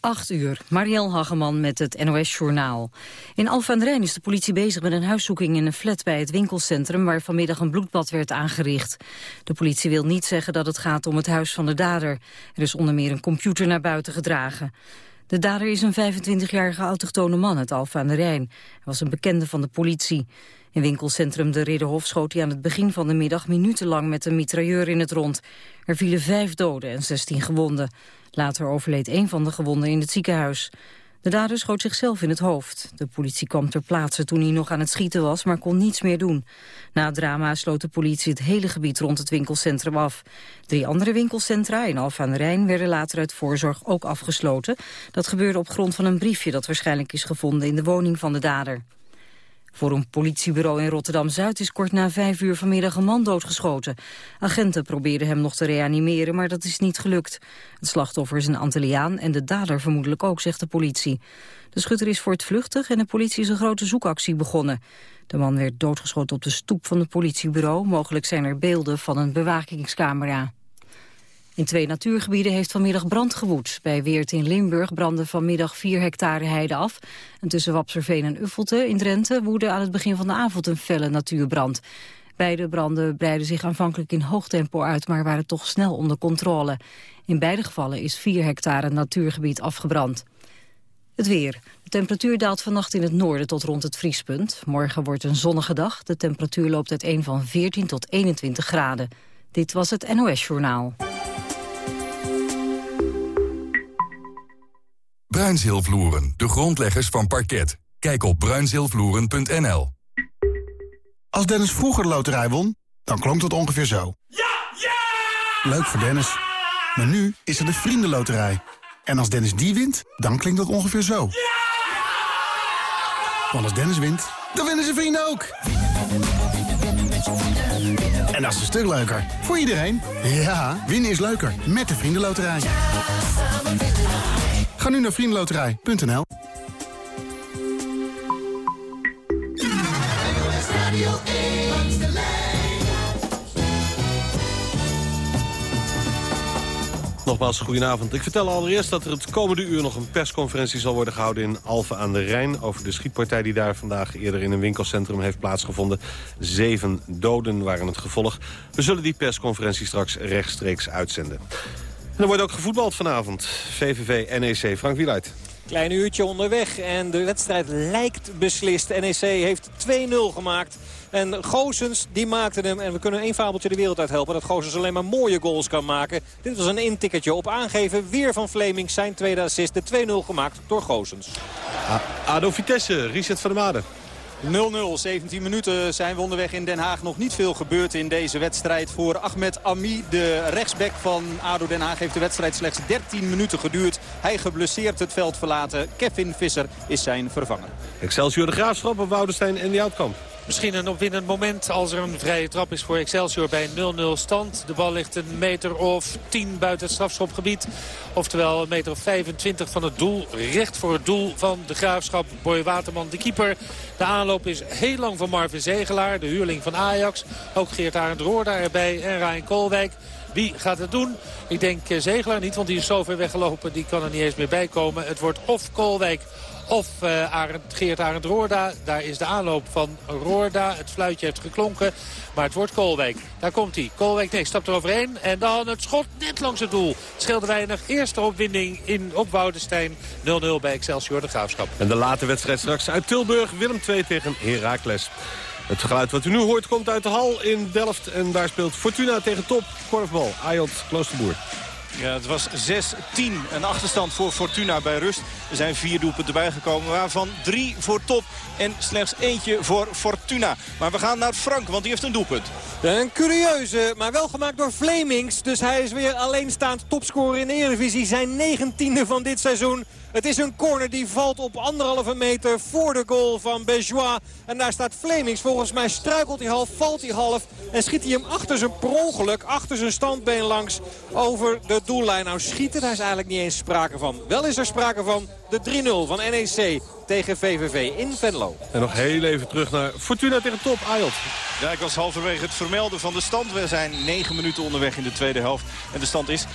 8 uur, Marielle Hageman met het NOS-journaal. In Alphen is de politie bezig met een huiszoeking in een flat bij het winkelcentrum... waar vanmiddag een bloedbad werd aangericht. De politie wil niet zeggen dat het gaat om het huis van de dader. Er is onder meer een computer naar buiten gedragen. De dader is een 25-jarige autochtone man uit Alphen aan de Rijn. Hij was een bekende van de politie. In winkelcentrum De Ridderhof schoot hij aan het begin van de middag minutenlang met een mitrailleur in het rond. Er vielen vijf doden en 16 gewonden. Later overleed een van de gewonden in het ziekenhuis. De dader schoot zichzelf in het hoofd. De politie kwam ter plaatse toen hij nog aan het schieten was, maar kon niets meer doen. Na het drama sloot de politie het hele gebied rond het winkelcentrum af. Drie andere winkelcentra in Alphen aan de Rijn werden later uit voorzorg ook afgesloten. Dat gebeurde op grond van een briefje dat waarschijnlijk is gevonden in de woning van de dader. Voor een politiebureau in Rotterdam-Zuid is kort na vijf uur vanmiddag een man doodgeschoten. Agenten probeerden hem nog te reanimeren, maar dat is niet gelukt. Het slachtoffer is een Antilliaan en de dader vermoedelijk ook, zegt de politie. De schutter is voor het vluchtig en de politie is een grote zoekactie begonnen. De man werd doodgeschoten op de stoep van het politiebureau. Mogelijk zijn er beelden van een bewakingscamera. In twee natuurgebieden heeft vanmiddag brand gewoed. Bij Weert in Limburg brandde vanmiddag 4 hectare heide af. En tussen Wapserveen en Uffelte in Drenthe woedde aan het begin van de avond een felle natuurbrand. Beide branden breidden zich aanvankelijk in hoog tempo uit, maar waren toch snel onder controle. In beide gevallen is 4 hectare natuurgebied afgebrand. Het weer. De temperatuur daalt vannacht in het noorden tot rond het vriespunt. Morgen wordt een zonnige dag. De temperatuur loopt uiteen van 14 tot 21 graden. Dit was het NOS Journaal. Bruinzeelvloeren, de grondleggers van parket. Kijk op bruinzeelvloeren.nl. Als Dennis vroeger de loterij won, dan klonk dat ongeveer zo. Ja! Ja! Leuk voor Dennis. Maar nu is er de Vriendenloterij. En als Dennis die wint, dan klinkt dat ongeveer zo. Ja! Want als Dennis wint, dan winnen zijn vrienden ook. En dat is een stuk leuker. Voor iedereen. Ja, winnen is leuker. Met de Vriendenloterij. Ga nu naar vriendenloterij.nl. Nogmaals, goedenavond. Ik vertel allereerst dat er het komende uur nog een persconferentie zal worden gehouden in Alphen aan de Rijn... over de schietpartij die daar vandaag eerder in een winkelcentrum heeft plaatsgevonden. Zeven doden waren het gevolg. We zullen die persconferentie straks rechtstreeks uitzenden. En er wordt ook gevoetbald vanavond. VVV NEC, Frank Wieluid. Klein uurtje onderweg en de wedstrijd lijkt beslist. NEC heeft 2-0 gemaakt. En Goosens, die maakte hem. En we kunnen één fabeltje de wereld uit helpen. Dat Goosens alleen maar mooie goals kan maken. Dit was een intikkertje op aangeven. Weer van Fleming zijn tweede assist. De 2-0 gemaakt door Goosens. ADO Vitesse, Richard van der Made. 0-0, 17 minuten zijn we onderweg in Den Haag. Nog niet veel gebeurd in deze wedstrijd voor Ahmed Ami. De rechtsback van ADO Den Haag heeft de wedstrijd slechts 13 minuten geduurd. Hij geblesseerd het veld verlaten. Kevin Visser is zijn vervanger. Excelsior de Graafschap Woudenstein en die Outkamp. Misschien een opwindend moment als er een vrije trap is voor Excelsior bij 0-0 stand. De bal ligt een meter of 10 buiten het strafschopgebied. Oftewel een meter of 25 van het doel. Recht voor het doel van de Graafschap. Boy Waterman, de keeper. De aanloop is heel lang van Marvin Zegelaar, de huurling van Ajax. Ook Geert Arend Roorda erbij en Rijn Koolwijk. Wie gaat het doen? Ik denk eh, Zegelaar niet, want die is zo ver weggelopen. Die kan er niet eens meer bij komen. Het wordt of Koolwijk of uh, Arend, Geert Arend Roorda. Daar is de aanloop van Roorda. Het fluitje heeft geklonken. Maar het wordt Koolwijk. Daar komt hij. Koolwijk nee, stapt eroverheen. En dan het schot net langs het doel. Het weinig. Eerste opwinding in, op Woudestein. 0-0 bij Excelsior de Graafschap. En de late wedstrijd straks uit Tilburg. Willem 2 tegen Heracles. Het geluid wat u nu hoort komt uit de hal in Delft. En daar speelt Fortuna tegen Top. Korfbal. Ayot Kloosterboer. Ja, het was 6-10. Een achterstand voor Fortuna bij rust. Er zijn vier doelpunten bijgekomen, waarvan drie voor top en slechts eentje voor Fortuna. Maar we gaan naar Frank, want die heeft een doelpunt. Een curieuze, maar wel gemaakt door Flemings. Dus hij is weer alleenstaand topscorer in de Eredivisie. Zijn negentiende van dit seizoen. Het is een corner die valt op anderhalve meter voor de goal van Bejois. En daar staat Flemings. Volgens mij struikelt hij half, valt hij half. En schiet hij hem achter zijn per achter zijn standbeen langs over de doellijn. Nou schieten, daar is eigenlijk niet eens sprake van. Wel is er sprake van de 3-0 van NEC tegen VVV in Venlo. En nog heel even terug naar Fortuna tegen Top, Ayot. Ja, ik was halverwege het vermelden van de stand. We zijn 9 minuten onderweg in de tweede helft. En de stand is 7-13.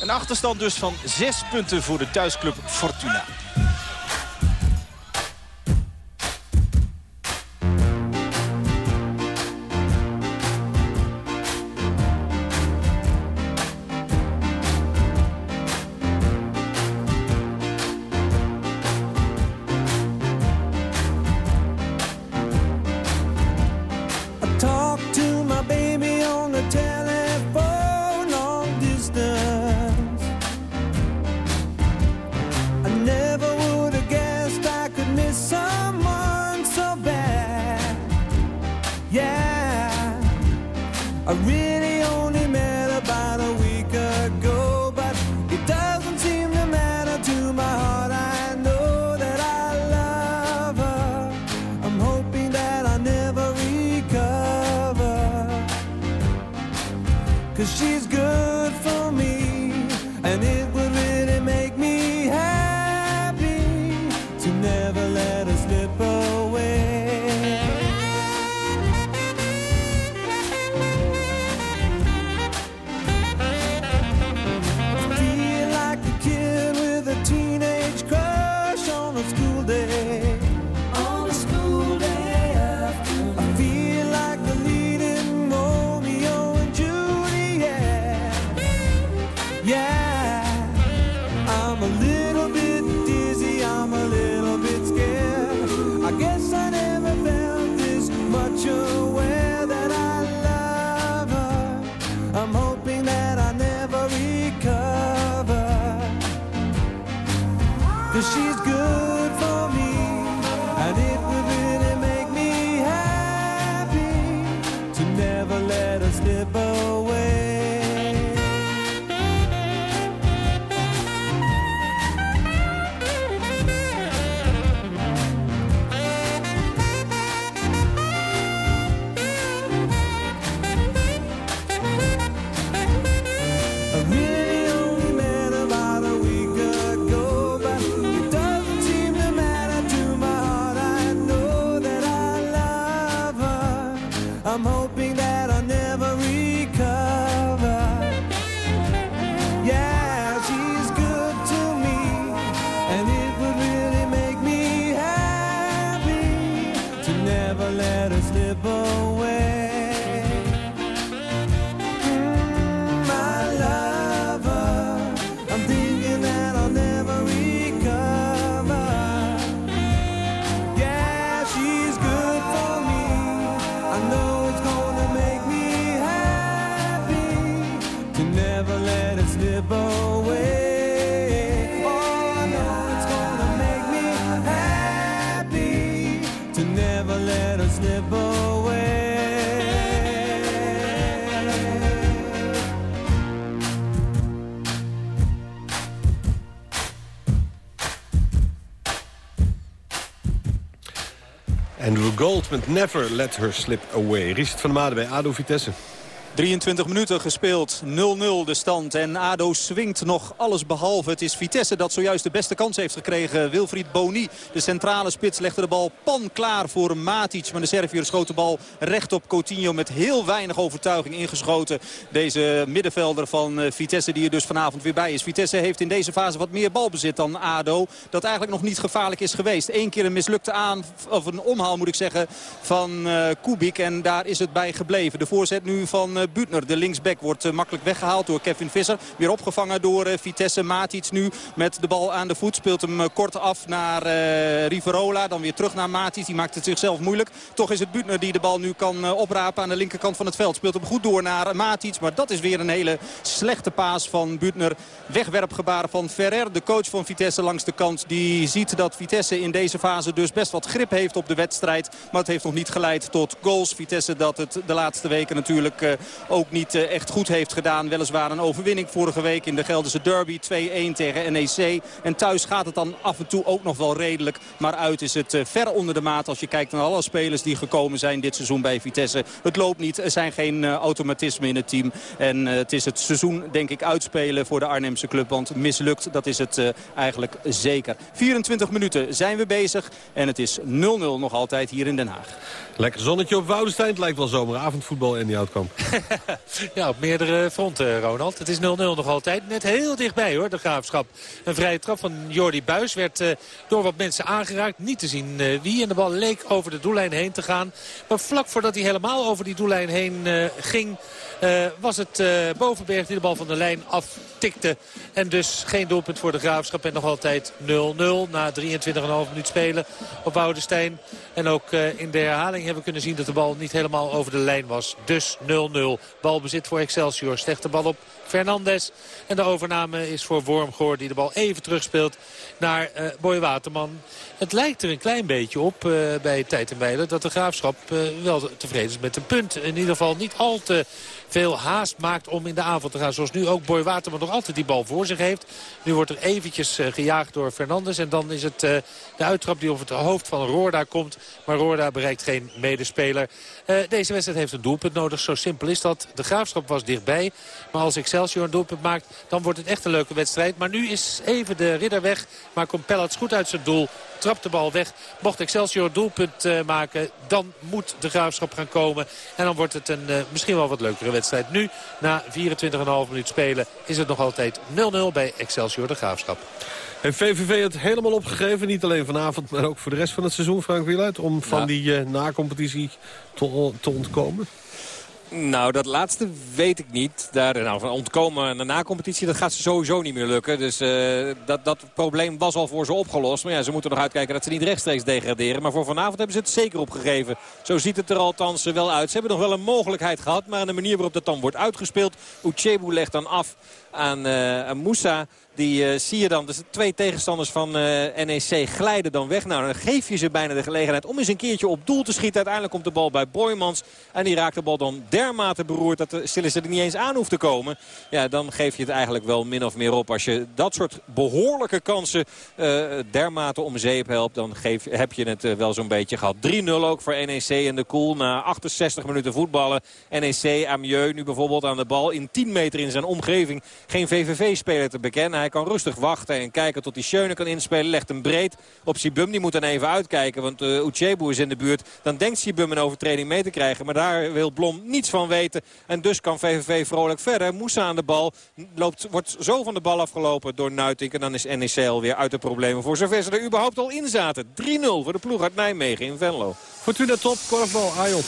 Een achterstand dus van 6 punten voor de thuisclub Fortuna. I really only met about a week ago, but it doesn't seem to matter to my heart. I know that I love her. I'm hoping that I never recover. Cause she's Let Her Slip Away. Richard van der Made bij ADO Vitesse. 23 minuten gespeeld, 0-0 de stand. En ADO swingt nog alles behalve. Het is Vitesse dat zojuist de beste kans heeft gekregen. Wilfried Boni, de centrale spits, legde de bal pan klaar voor Matic. Maar de Serviër schoot de bal recht op Coutinho met heel weinig overtuiging ingeschoten. Deze middenvelder van eh, Vitesse die er dus vanavond weer bij is. Vitesse heeft in deze fase wat meer balbezit dan ADO. Dat eigenlijk nog niet gevaarlijk is geweest. Eén keer een mislukte aan, of een omhaal moet ik zeggen, van uh, Kubik. En daar is het bij gebleven. De voorzet nu van uh, eh, Butner. De linksback wordt eh, makkelijk weggehaald door Kevin Visser. Weer opgevangen door eh, Vitesse. Matic nu met de bal aan de voet. Speelt hem kort af naar Riverola. Dan weer terug naar Matic. Die maakt het zichzelf moeilijk. Toch is het Butner die de bal nu kan oprapen aan de linkerkant van het veld. Speelt hem goed door naar Matic. Maar dat is weer een hele slechte paas van Butner. Wegwerpgebaar van Ferrer. De coach van Vitesse langs de kant. Die ziet dat Vitesse in deze fase dus best wat grip heeft op de wedstrijd. Maar het heeft nog niet geleid tot goals. Vitesse dat het de laatste weken natuurlijk ook niet echt goed heeft gedaan. Weliswaar een overwinning vorige week in de Gelderse Derby. 2-1 tegen NEC. En thuis gaat het dan af en toe ook nog wel redelijk. Maar uit is het ver onder de maat als je kijkt naar alle spelers die gekomen zijn dit seizoen bij Vitesse. Het loopt niet. Er zijn geen automatismen in het team. En het is het seizoen denk ik uitspelen voor de Arnhemse club. Want mislukt, dat is het eigenlijk zeker. 24 minuten zijn we bezig. En het is 0-0 nog altijd hier in Den Haag. Lekker zonnetje op Woudenstein. Het lijkt wel zomeravondvoetbal en die uitkamp. ja, op meerdere fronten, Ronald. Het is 0-0 nog altijd. Net heel dichtbij, hoor, de graafschap. Een vrije trap van Jordi Buis werd uh, door wat mensen aangeraakt. Niet te zien uh, wie. En de bal leek over de doellijn heen te gaan. Maar vlak voordat hij helemaal over die doellijn heen uh, ging... was het Bovenberg die de bal van de lijn aftikte. En dus geen doelpunt voor de Graafschap. En nog altijd 0-0 na 23,5 minuut spelen op Woudenstein. En ook in de herhaling hebben we kunnen zien dat de bal niet helemaal over de lijn was. Dus 0-0. Balbezit voor Excelsior. Slechte bal op Fernandes. En de overname is voor Wormgoor die de bal even terugspeelt naar uh, Boy Waterman. Het lijkt er een klein beetje op uh, bij Tijd en Weiler dat de Graafschap uh, wel tevreden is met een punt. In ieder geval niet al te veel haast maakt om in de avond te gaan. Zoals nu ook Boy Waterman nog altijd die bal voor zich heeft. Nu wordt er eventjes gejaagd door Fernandes. En dan is het de uittrap die op het hoofd van Roorda komt. Maar Roorda bereikt geen medespeler. Deze wedstrijd heeft een doelpunt nodig. Zo simpel is dat. De Graafschap was dichtbij. Maar als Excelsior een doelpunt maakt, dan wordt het echt een leuke wedstrijd. Maar nu is even de ridder weg. Maar komt Pellets goed uit zijn doel trapt de bal weg. Mocht Excelsior doelpunt uh, maken, dan moet de Graafschap gaan komen. En dan wordt het een uh, misschien wel wat leukere wedstrijd. Nu, na 24,5 minuut spelen, is het nog altijd 0-0 bij Excelsior de Graafschap. Heeft VVV het helemaal opgegeven, niet alleen vanavond, maar ook voor de rest van het seizoen, Frank Wieluid, om van ja. die uh, na-competitie te, te ontkomen? Nou, dat laatste weet ik niet. Daar, nou, van ontkomen aan de na-competitie, dat gaat ze sowieso niet meer lukken. Dus uh, dat, dat probleem was al voor ze opgelost. Maar ja, ze moeten nog uitkijken dat ze niet rechtstreeks degraderen. Maar voor vanavond hebben ze het zeker opgegeven. Zo ziet het er althans wel uit. Ze hebben nog wel een mogelijkheid gehad. Maar aan de manier waarop dat dan wordt uitgespeeld. Uchebu legt dan af aan, uh, Moussa. Die uh, zie je dan, dus twee tegenstanders van uh, NEC glijden dan weg. Nou, dan geef je ze bijna de gelegenheid om eens een keertje op doel te schieten. Uiteindelijk komt de bal bij Boymans. En die raakt de bal dan dermate beroerd dat de Sillissen er niet eens aan hoeft te komen. Ja, dan geef je het eigenlijk wel min of meer op. Als je dat soort behoorlijke kansen dermate om zeep helpt, dan geef, heb je het wel zo'n beetje gehad. 3-0 ook voor NEC in de koel na 68 minuten voetballen. NEC, Amieux nu bijvoorbeeld aan de bal in 10 meter in zijn omgeving. Geen VVV-speler te bekennen. Hij kan rustig wachten en kijken tot hij Schöne kan inspelen. Legt hem breed op Sibum. Die moet dan even uitkijken, want uh, Uchebu is in de buurt. Dan denkt Sibum een overtreding mee te krijgen. Maar daar wil Blom niets van weten. En dus kan VVV vrolijk verder. Moussa aan de bal. Loopt, wordt zo van de bal afgelopen door Nuitink. En dan is NEC alweer uit de problemen voor zover ze er überhaupt al in zaten. 3-0 voor de ploeg uit Nijmegen in Venlo. Fortuna top, korfbal, Ayot.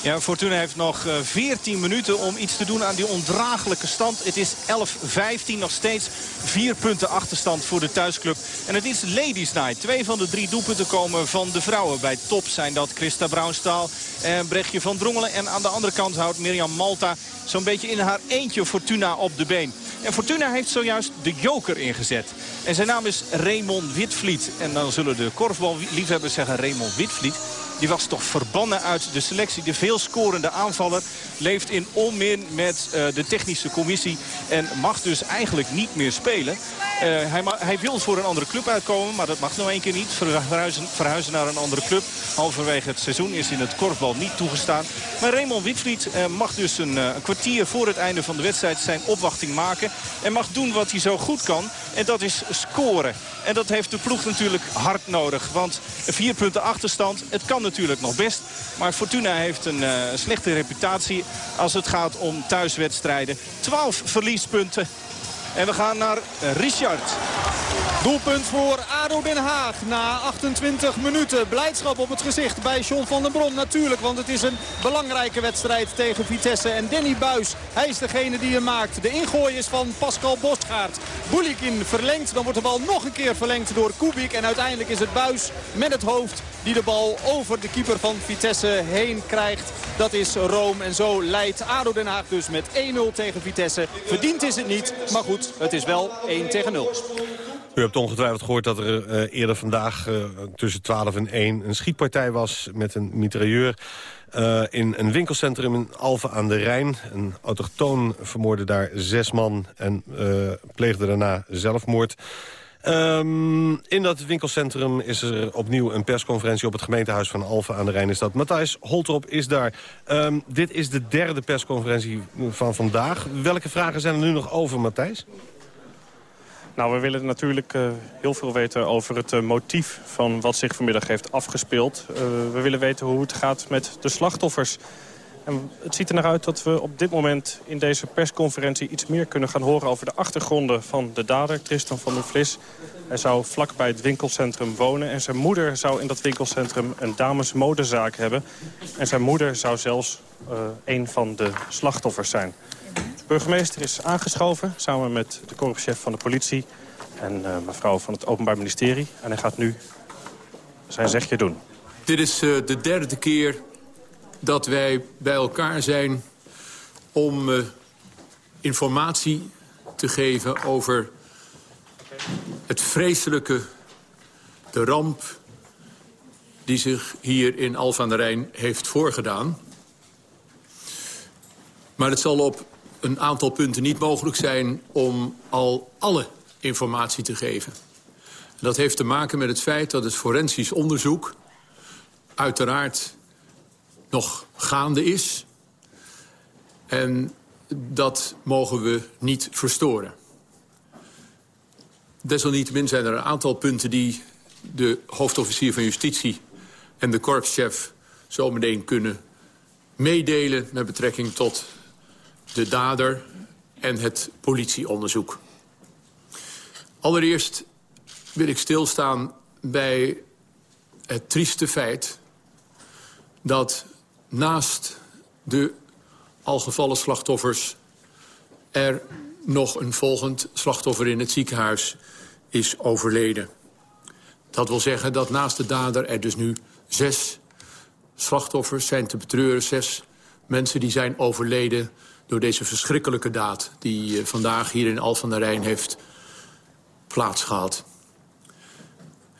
Ja, Fortuna heeft nog 14 minuten om iets te doen aan die ondraaglijke stand. Het is 11-15 nog steeds. Vier punten achterstand voor de thuisclub. En het is Ladies Night. Twee van de drie doelpunten komen van de vrouwen. Bij top zijn dat Christa Brouwstaal en Brechtje van Drongelen. En aan de andere kant houdt Mirjam Malta zo'n beetje in haar eentje Fortuna op de been. En Fortuna heeft zojuist de joker ingezet. En zijn naam is Raymond Witvliet. En dan zullen de korfballiefhebbers zeggen Raymond Witvliet. Die was toch verbannen uit de selectie. De veel scorende aanvaller leeft in onmin met uh, de technische commissie. En mag dus eigenlijk niet meer spelen. Uh, hij, hij, wil voor een andere club uitkomen, maar dat mag nou één keer niet. Verhuizen, verhuizen naar een andere club. Halverwege het seizoen is in het korfbal niet toegestaan. Maar Raymond Witvliet uh, mag dus een, een, kwartier voor het einde van de wedstrijd zijn opwachting maken. En mag doen wat hij zo goed kan. En dat is scoren. En dat heeft de ploeg natuurlijk hard nodig. Want vier punten achterstand, het kan natuurlijk nog best. Maar Fortuna heeft een uh, slechte reputatie als het gaat om thuiswedstrijden. 12 verliespunten. En we gaan naar Richard. Doelpunt voor ADO Den Haag na 28 minuten. Blijdschap op het gezicht bij John van den Bron natuurlijk. Want het is een belangrijke wedstrijd tegen Vitesse. En Danny Buis, hij is degene die hem maakt. De ingooi is van Pascal Bosgaard. Bulikin verlengt, dan wordt de bal nog een keer verlengd door Kubik. En uiteindelijk is het Buis met het hoofd die de bal over de keeper van Vitesse heen krijgt. Dat is Rome. En zo leidt ADO Den Haag dus met 1-0 tegen Vitesse. Verdiend is het niet, maar goed, het is wel 1 tegen 0. U hebt ongetwijfeld gehoord dat er uh, eerder vandaag uh, tussen 12 en 1 een schietpartij was met een mitrailleur. Uh, in een winkelcentrum in Alphen aan de Rijn. Een autochtoon vermoorde daar zes man en pleegde daarna zelfmoord. Um, in dat winkelcentrum is er opnieuw een persconferentie op het gemeentehuis van Alphen aan de Rijn. Is dat. Matthijs Holtrop is daar. Um, dit is de derde persconferentie van vandaag. Welke vragen zijn er nu nog over, Matthijs? Nou, we willen natuurlijk uh, heel veel weten over het uh, motief van wat zich vanmiddag heeft afgespeeld. Uh, we willen weten hoe het gaat met de slachtoffers. En het ziet er naar uit dat we op dit moment in deze persconferentie iets meer kunnen gaan horen over de achtergronden van de dader, Tristan van der Vlis. Hij zou vlak bij het winkelcentrum wonen en zijn moeder zou in dat winkelcentrum een damesmodezaak hebben. En zijn moeder zou zelfs uh, een van de slachtoffers zijn. De burgemeester is aangeschoven samen met de korpschef van de politie en uh, mevrouw van het Openbaar Ministerie. En hij gaat nu zijn zegje doen. Dit is uh, de derde keer dat wij bij elkaar zijn om uh, informatie te geven over het vreselijke, de ramp die zich hier in Alphen aan de Rijn heeft voorgedaan. Maar het zal op een aantal punten niet mogelijk zijn om al alle informatie te geven. En dat heeft te maken met het feit dat het forensisch onderzoek uiteraard nog gaande is. En dat mogen we niet verstoren. Desalniettemin zijn er een aantal punten die de hoofdofficier van justitie en de korpschef zometeen kunnen meedelen met betrekking tot de dader en het politieonderzoek. Allereerst wil ik stilstaan bij het trieste feit dat naast de al gevallen slachtoffers... er nog een volgend slachtoffer in het ziekenhuis is overleden. Dat wil zeggen dat naast de dader er dus nu zes slachtoffers zijn te betreuren. Zes mensen die zijn overleden door deze verschrikkelijke daad... die eh, vandaag hier in Al van der Rijn heeft plaatsgehad.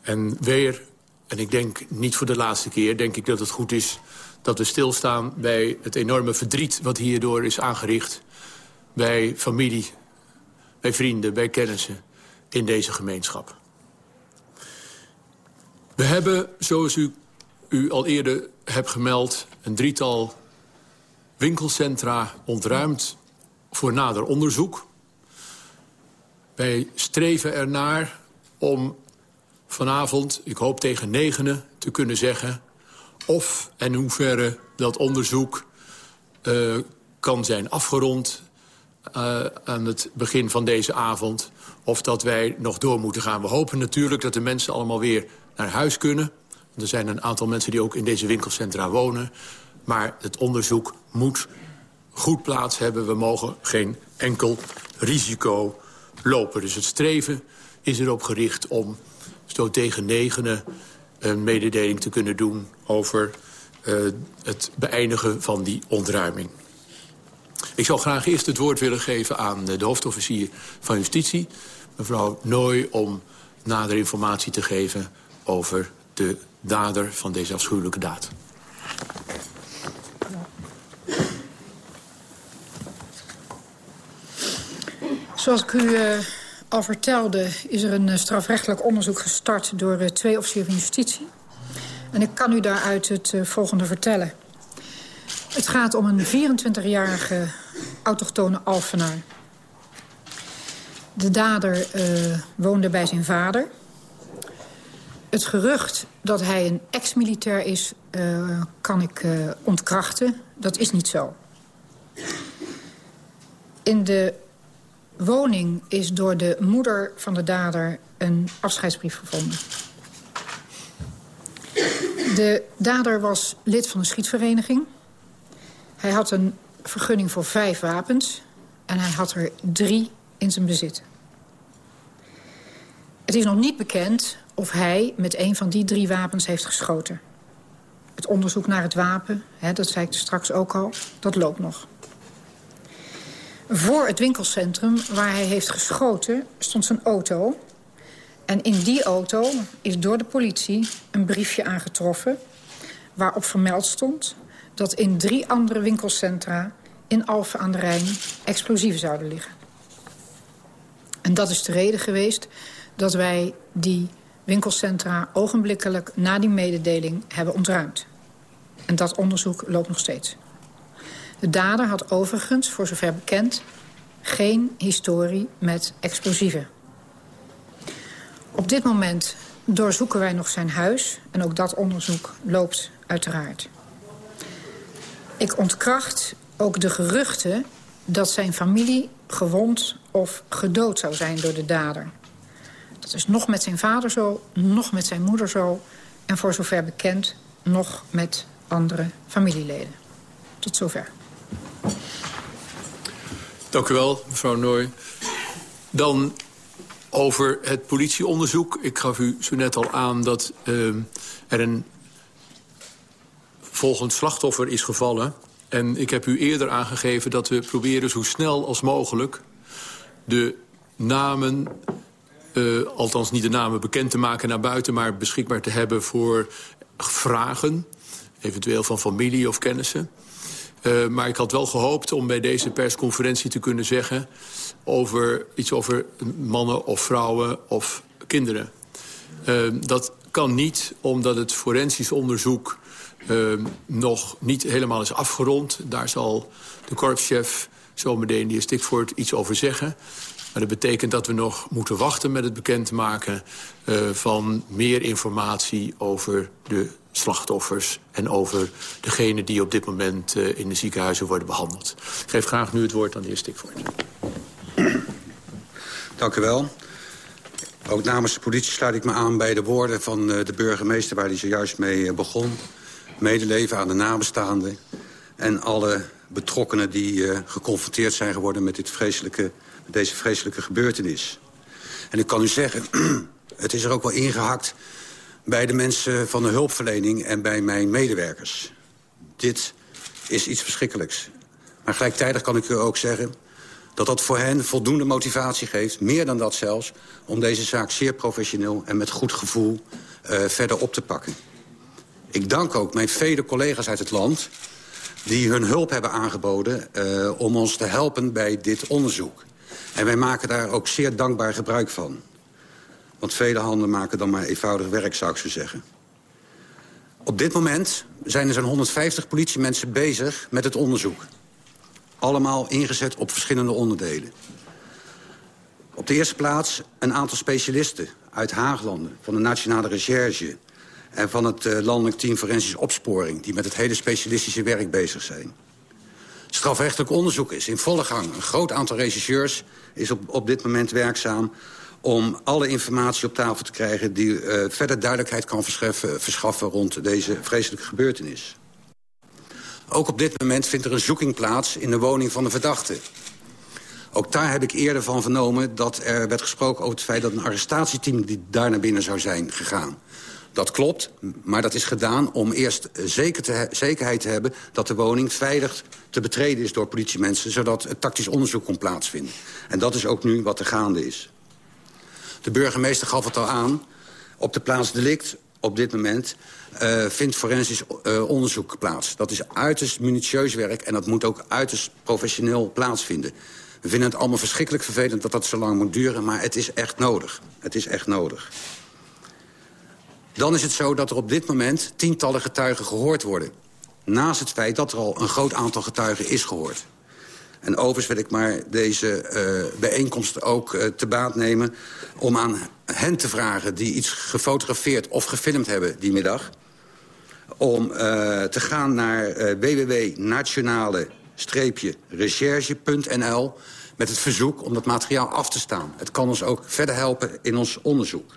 En weer, en ik denk niet voor de laatste keer... denk ik dat het goed is dat we stilstaan bij het enorme verdriet wat hierdoor is aangericht. Bij familie, bij vrienden, bij kennissen in deze gemeenschap. We hebben, zoals u, u al eerder hebt gemeld... een drietal winkelcentra ontruimd voor nader onderzoek. Wij streven ernaar om vanavond, ik hoop tegen negenen, te kunnen zeggen of en hoeverre dat onderzoek uh, kan zijn afgerond uh, aan het begin van deze avond. Of dat wij nog door moeten gaan. We hopen natuurlijk dat de mensen allemaal weer naar huis kunnen. Er zijn een aantal mensen die ook in deze winkelcentra wonen. Maar het onderzoek moet goed plaats hebben. We mogen geen enkel risico lopen. Dus het streven is erop gericht om zo tegen negenen een mededeling te kunnen doen over uh, het beëindigen van die ontruiming. Ik zou graag eerst het woord willen geven aan de hoofdofficier van Justitie, mevrouw Nooy, om nader informatie te geven over de dader van deze afschuwelijke daad. Zoals ik u uh, al vertelde, is er een uh, strafrechtelijk onderzoek gestart door uh, twee officieren van justitie. En ik kan u daaruit het uh, volgende vertellen. Het gaat om een 24-jarige autochtone Alphenaar. De dader woonde bij zijn vader. Het gerucht dat hij een ex-militair is, kan ik ontkrachten. Dat is niet zo. In de woning is door de moeder van de dader een afscheidsbrief gevonden. De dader was lid van een schietvereniging. Hij had een vergunning voor vijf wapens. En hij had er drie in zijn bezit. Het is nog niet bekend of hij met een van die drie wapens heeft geschoten. Het onderzoek naar het wapen, hè, dat zei ik straks ook al, dat loopt nog. Voor het winkelcentrum waar hij heeft geschoten stond zijn auto. En in die auto is door de politie een briefje aangetroffen... waarop vermeld stond dat in drie andere winkelcentra... in Alphen aan de Rijn explosieven zouden liggen. En dat is de reden geweest dat wij die winkelcentra... ogenblikkelijk na die mededeling hebben ontruimd. En dat onderzoek loopt nog steeds. De dader had overigens, voor zover bekend... geen historie met explosieven. Op dit moment doorzoeken wij nog zijn huis. En ook dat onderzoek loopt uiteraard. Ik ontkracht ook de geruchten dat zijn familie gewond of gedood zou zijn door de dader. Dat is nog met zijn vader zo, nog met zijn moeder zo... en voor zover bekend nog met andere familieleden. Tot zover. Dank u wel, mevrouw Nooy. Dan over het politieonderzoek. Ik gaf u zo net al aan dat uh, er een volgend slachtoffer is gevallen. En ik heb u eerder aangegeven dat we proberen zo snel als mogelijk... de namen, uh, althans niet de namen bekend te maken naar buiten... maar beschikbaar te hebben voor vragen, eventueel van familie of kennissen. Uh, maar ik had wel gehoopt om bij deze persconferentie te kunnen zeggen... over iets over mannen of vrouwen of kinderen. Uh, dat kan niet, omdat het forensisch onderzoek uh, nog niet helemaal is afgerond. Daar zal de korpschef zometeen die is het iets over zeggen. Maar dat betekent dat we nog moeten wachten met het bekendmaken van meer informatie over de slachtoffers... en over degenen die op dit moment uh, in de ziekenhuizen worden behandeld. Ik geef graag nu het woord aan de heer Stikvoort. Dank u wel. Ook namens de politie sluit ik me aan bij de woorden van uh, de burgemeester... waar hij zojuist mee uh, begon. Medeleven aan de nabestaanden en alle betrokkenen die geconfronteerd zijn geworden met, dit vreselijke, met deze vreselijke gebeurtenis. En ik kan u zeggen, het is er ook wel ingehakt bij de mensen van de hulpverlening en bij mijn medewerkers. Dit is iets verschrikkelijks. Maar gelijktijdig kan ik u ook zeggen dat dat voor hen voldoende motivatie geeft... meer dan dat zelfs, om deze zaak zeer professioneel en met goed gevoel uh, verder op te pakken. Ik dank ook mijn vele collega's uit het land die hun hulp hebben aangeboden... Uh, om ons te helpen bij dit onderzoek. En wij maken daar ook zeer dankbaar gebruik van. Want vele handen maken dan maar eenvoudig werk, zou ik zo zeggen. Op dit moment zijn er zo'n 150 politiemensen bezig met het onderzoek. Allemaal ingezet op verschillende onderdelen. Op de eerste plaats een aantal specialisten uit Haaglanden... van de Nationale Recherche en van het uh, Landelijk Team Forensisch Opsporing... die met het hele specialistische werk bezig zijn. Strafrechtelijk onderzoek is in volle gang. Een groot aantal regisseurs is op, op dit moment werkzaam om alle informatie op tafel te krijgen... die uh, verder duidelijkheid kan verschaffen, verschaffen rond deze vreselijke gebeurtenis. Ook op dit moment vindt er een zoeking plaats in de woning van de verdachte. Ook daar heb ik eerder van vernomen dat er werd gesproken over het feit... dat een arrestatieteam die daar naar binnen zou zijn gegaan. Dat klopt, maar dat is gedaan om eerst zeker te zekerheid te hebben... dat de woning veilig te betreden is door politiemensen... zodat het tactisch onderzoek kon plaatsvinden. En dat is ook nu wat er gaande is. De burgemeester gaf het al aan. Op de plaats delict op dit moment uh, vindt forensisch uh, onderzoek plaats. Dat is uiterst minutieus werk en dat moet ook uiterst professioneel plaatsvinden. We vinden het allemaal verschrikkelijk vervelend dat dat zo lang moet duren... maar het is echt nodig. Het is echt nodig. Dan is het zo dat er op dit moment tientallen getuigen gehoord worden. Naast het feit dat er al een groot aantal getuigen is gehoord. En overigens wil ik maar deze uh, bijeenkomst ook uh, te baat nemen... om aan hen te vragen die iets gefotografeerd of gefilmd hebben die middag... om uh, te gaan naar www.nationale-recherche.nl... met het verzoek om dat materiaal af te staan. Het kan ons ook verder helpen in ons onderzoek.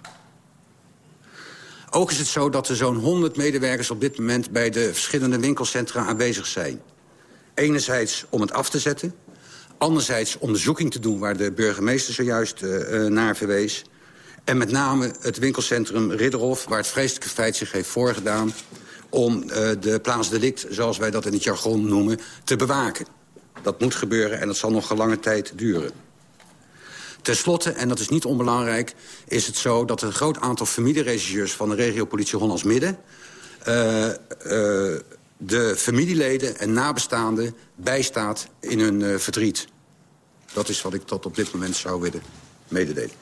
Ook is het zo dat er zo'n 100 medewerkers op dit moment... bij de verschillende winkelcentra aanwezig zijn. Enerzijds om het af te zetten. Anderzijds onderzoeking te doen waar de burgemeester zojuist uh, naar verwees. En met name het winkelcentrum Ridderhof... waar het vreselijke feit zich heeft voorgedaan... om uh, de plaatsdelict, zoals wij dat in het jargon noemen, te bewaken. Dat moet gebeuren en dat zal nog een lange tijd duren. Ten slotte, en dat is niet onbelangrijk, is het zo... dat een groot aantal familieregisseurs van de regiopolitie Hollands Midden... Uh, de familieleden en nabestaanden bijstaat in hun uh, verdriet. Dat is wat ik tot op dit moment zou willen mededelen.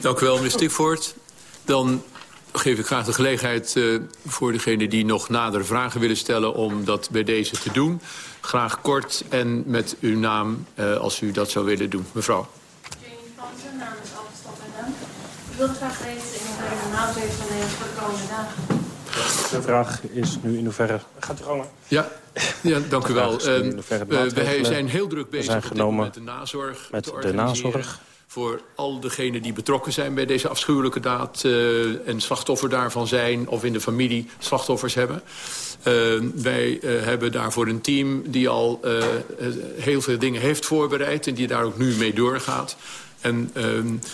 Dank u wel, meneer Stikvoort. Dan geef ik graag de gelegenheid uh, voor degenen die nog nadere vragen willen stellen... om dat bij deze te doen. Graag kort en met uw naam, uh, als u dat zou willen doen. Mevrouw. Pansen namens en Ik wil graag weten in de maatregelen van de komende dagen. De vraag is nu in hoeverre... Gaat u gang Ja, ja, dank u wel. Uh, we zijn heel druk bezig zijn genomen met de nazorg met de nazorg voor al degenen die betrokken zijn bij deze afschuwelijke daad... Uh, en slachtoffer daarvan zijn of in de familie slachtoffers hebben. Uh, wij uh, hebben daarvoor een team die al heel veel dingen heeft voorbereid... en die daar ook nu mee doorgaat. En uh,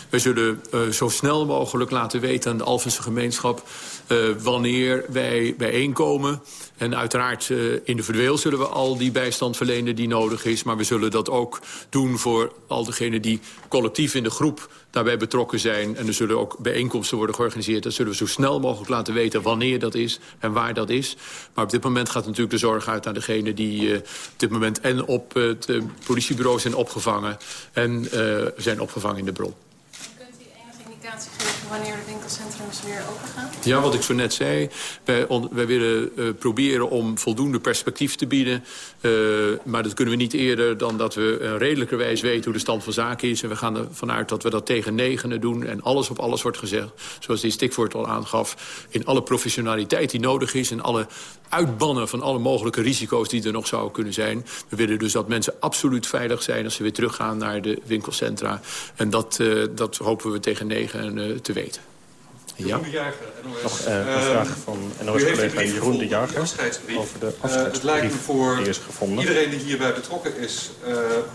wij zullen uh, zo snel mogelijk laten weten aan de Alphense gemeenschap... Uh, wanneer wij bijeenkomen. En uiteraard uh, individueel zullen we al die bijstand verlenen die nodig is. Maar we zullen dat ook doen voor al degenen die collectief in de groep daarbij betrokken zijn. En er zullen ook bijeenkomsten worden georganiseerd. Dat zullen we zo snel mogelijk laten weten wanneer dat is en waar dat is. Maar op dit moment gaat natuurlijk de zorg uit aan degenen die uh, op dit moment en op het uh, politiebureau zijn opgevangen en uh, zijn opgevangen in de bron wanneer de winkelcentrums weer open gaan? Ja, wat ik zo net zei. Wij, willen uh, proberen om voldoende perspectief te bieden. Uh, maar dat kunnen we niet eerder dan dat we uh, redelijkerwijs weten hoe de stand van zaken is. En we gaan ervan uit dat we dat tegen negenen doen. En alles op alles wordt gezegd. Zoals die Stikvoort al aangaf. In alle professionaliteit die nodig is. En alle uitbannen van alle mogelijke risico's die er nog zouden kunnen zijn. We willen dus dat mensen absoluut veilig zijn als ze weer teruggaan naar de winkelcentra. En dat, uh, dat hopen we tegen negen uh, te weten. Ja? Nog uh, een vraag van NOS-collega Jeroen de Jager over de het lijkt me voor die is gevonden. iedereen die hierbij betrokken is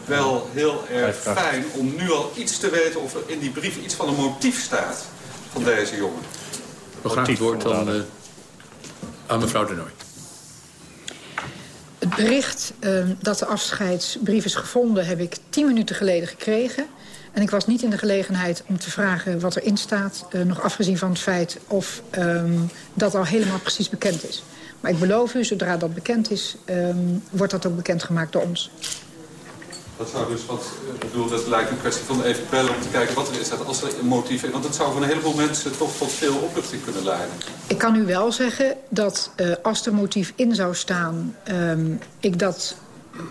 wel heel erg fijn om nu al iets te weten of er in die brief iets van een motief staat van deze jongen. We graag het woord dan aan mevrouw de Nooy. Het bericht uh, dat de afscheidsbrief is gevonden... heb ik tien minuten geleden gekregen. En ik was niet in de gelegenheid om te vragen wat erin staat... Uh, nog afgezien van het feit of um, dat al helemaal precies bekend is. Maar ik beloof u, zodra dat bekend is... Um, wordt dat ook bekendgemaakt door ons. Dat zou dus, wat, ik bedoel, dat lijkt een kwestie van even bellen om te kijken wat er is. Dat als er een motief is, want dat zou voor een heleboel mensen toch tot veel opluchting kunnen leiden. Ik kan u wel zeggen dat uh, als er motief in zou staan, um, ik dat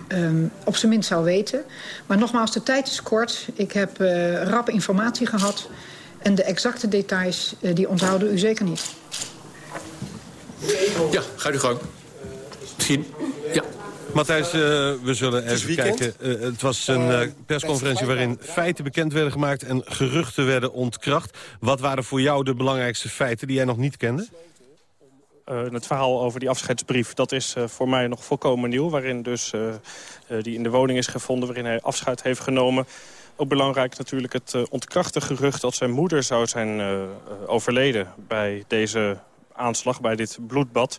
um, op zijn minst zou weten. Maar nogmaals, de tijd is kort. Ik heb uh, rap informatie gehad. En de exacte details, uh, die onthouden u zeker niet. Ja, ga u gang. Misschien, ja. Matthijs, uh, we zullen even kijken. Uh, het was een uh, persconferentie waarin feiten bekend werden gemaakt... en geruchten werden ontkracht. Wat waren voor jou de belangrijkste feiten die jij nog niet kende? het verhaal over die afscheidsbrief, dat is voor mij nog volkomen nieuw. Waarin dus die in de woning is gevonden, waarin hij afscheid heeft genomen. Ook belangrijk natuurlijk het ontkrachte gerucht dat zijn moeder zou zijn overleden... bij deze aanslag, bij dit bloedbad...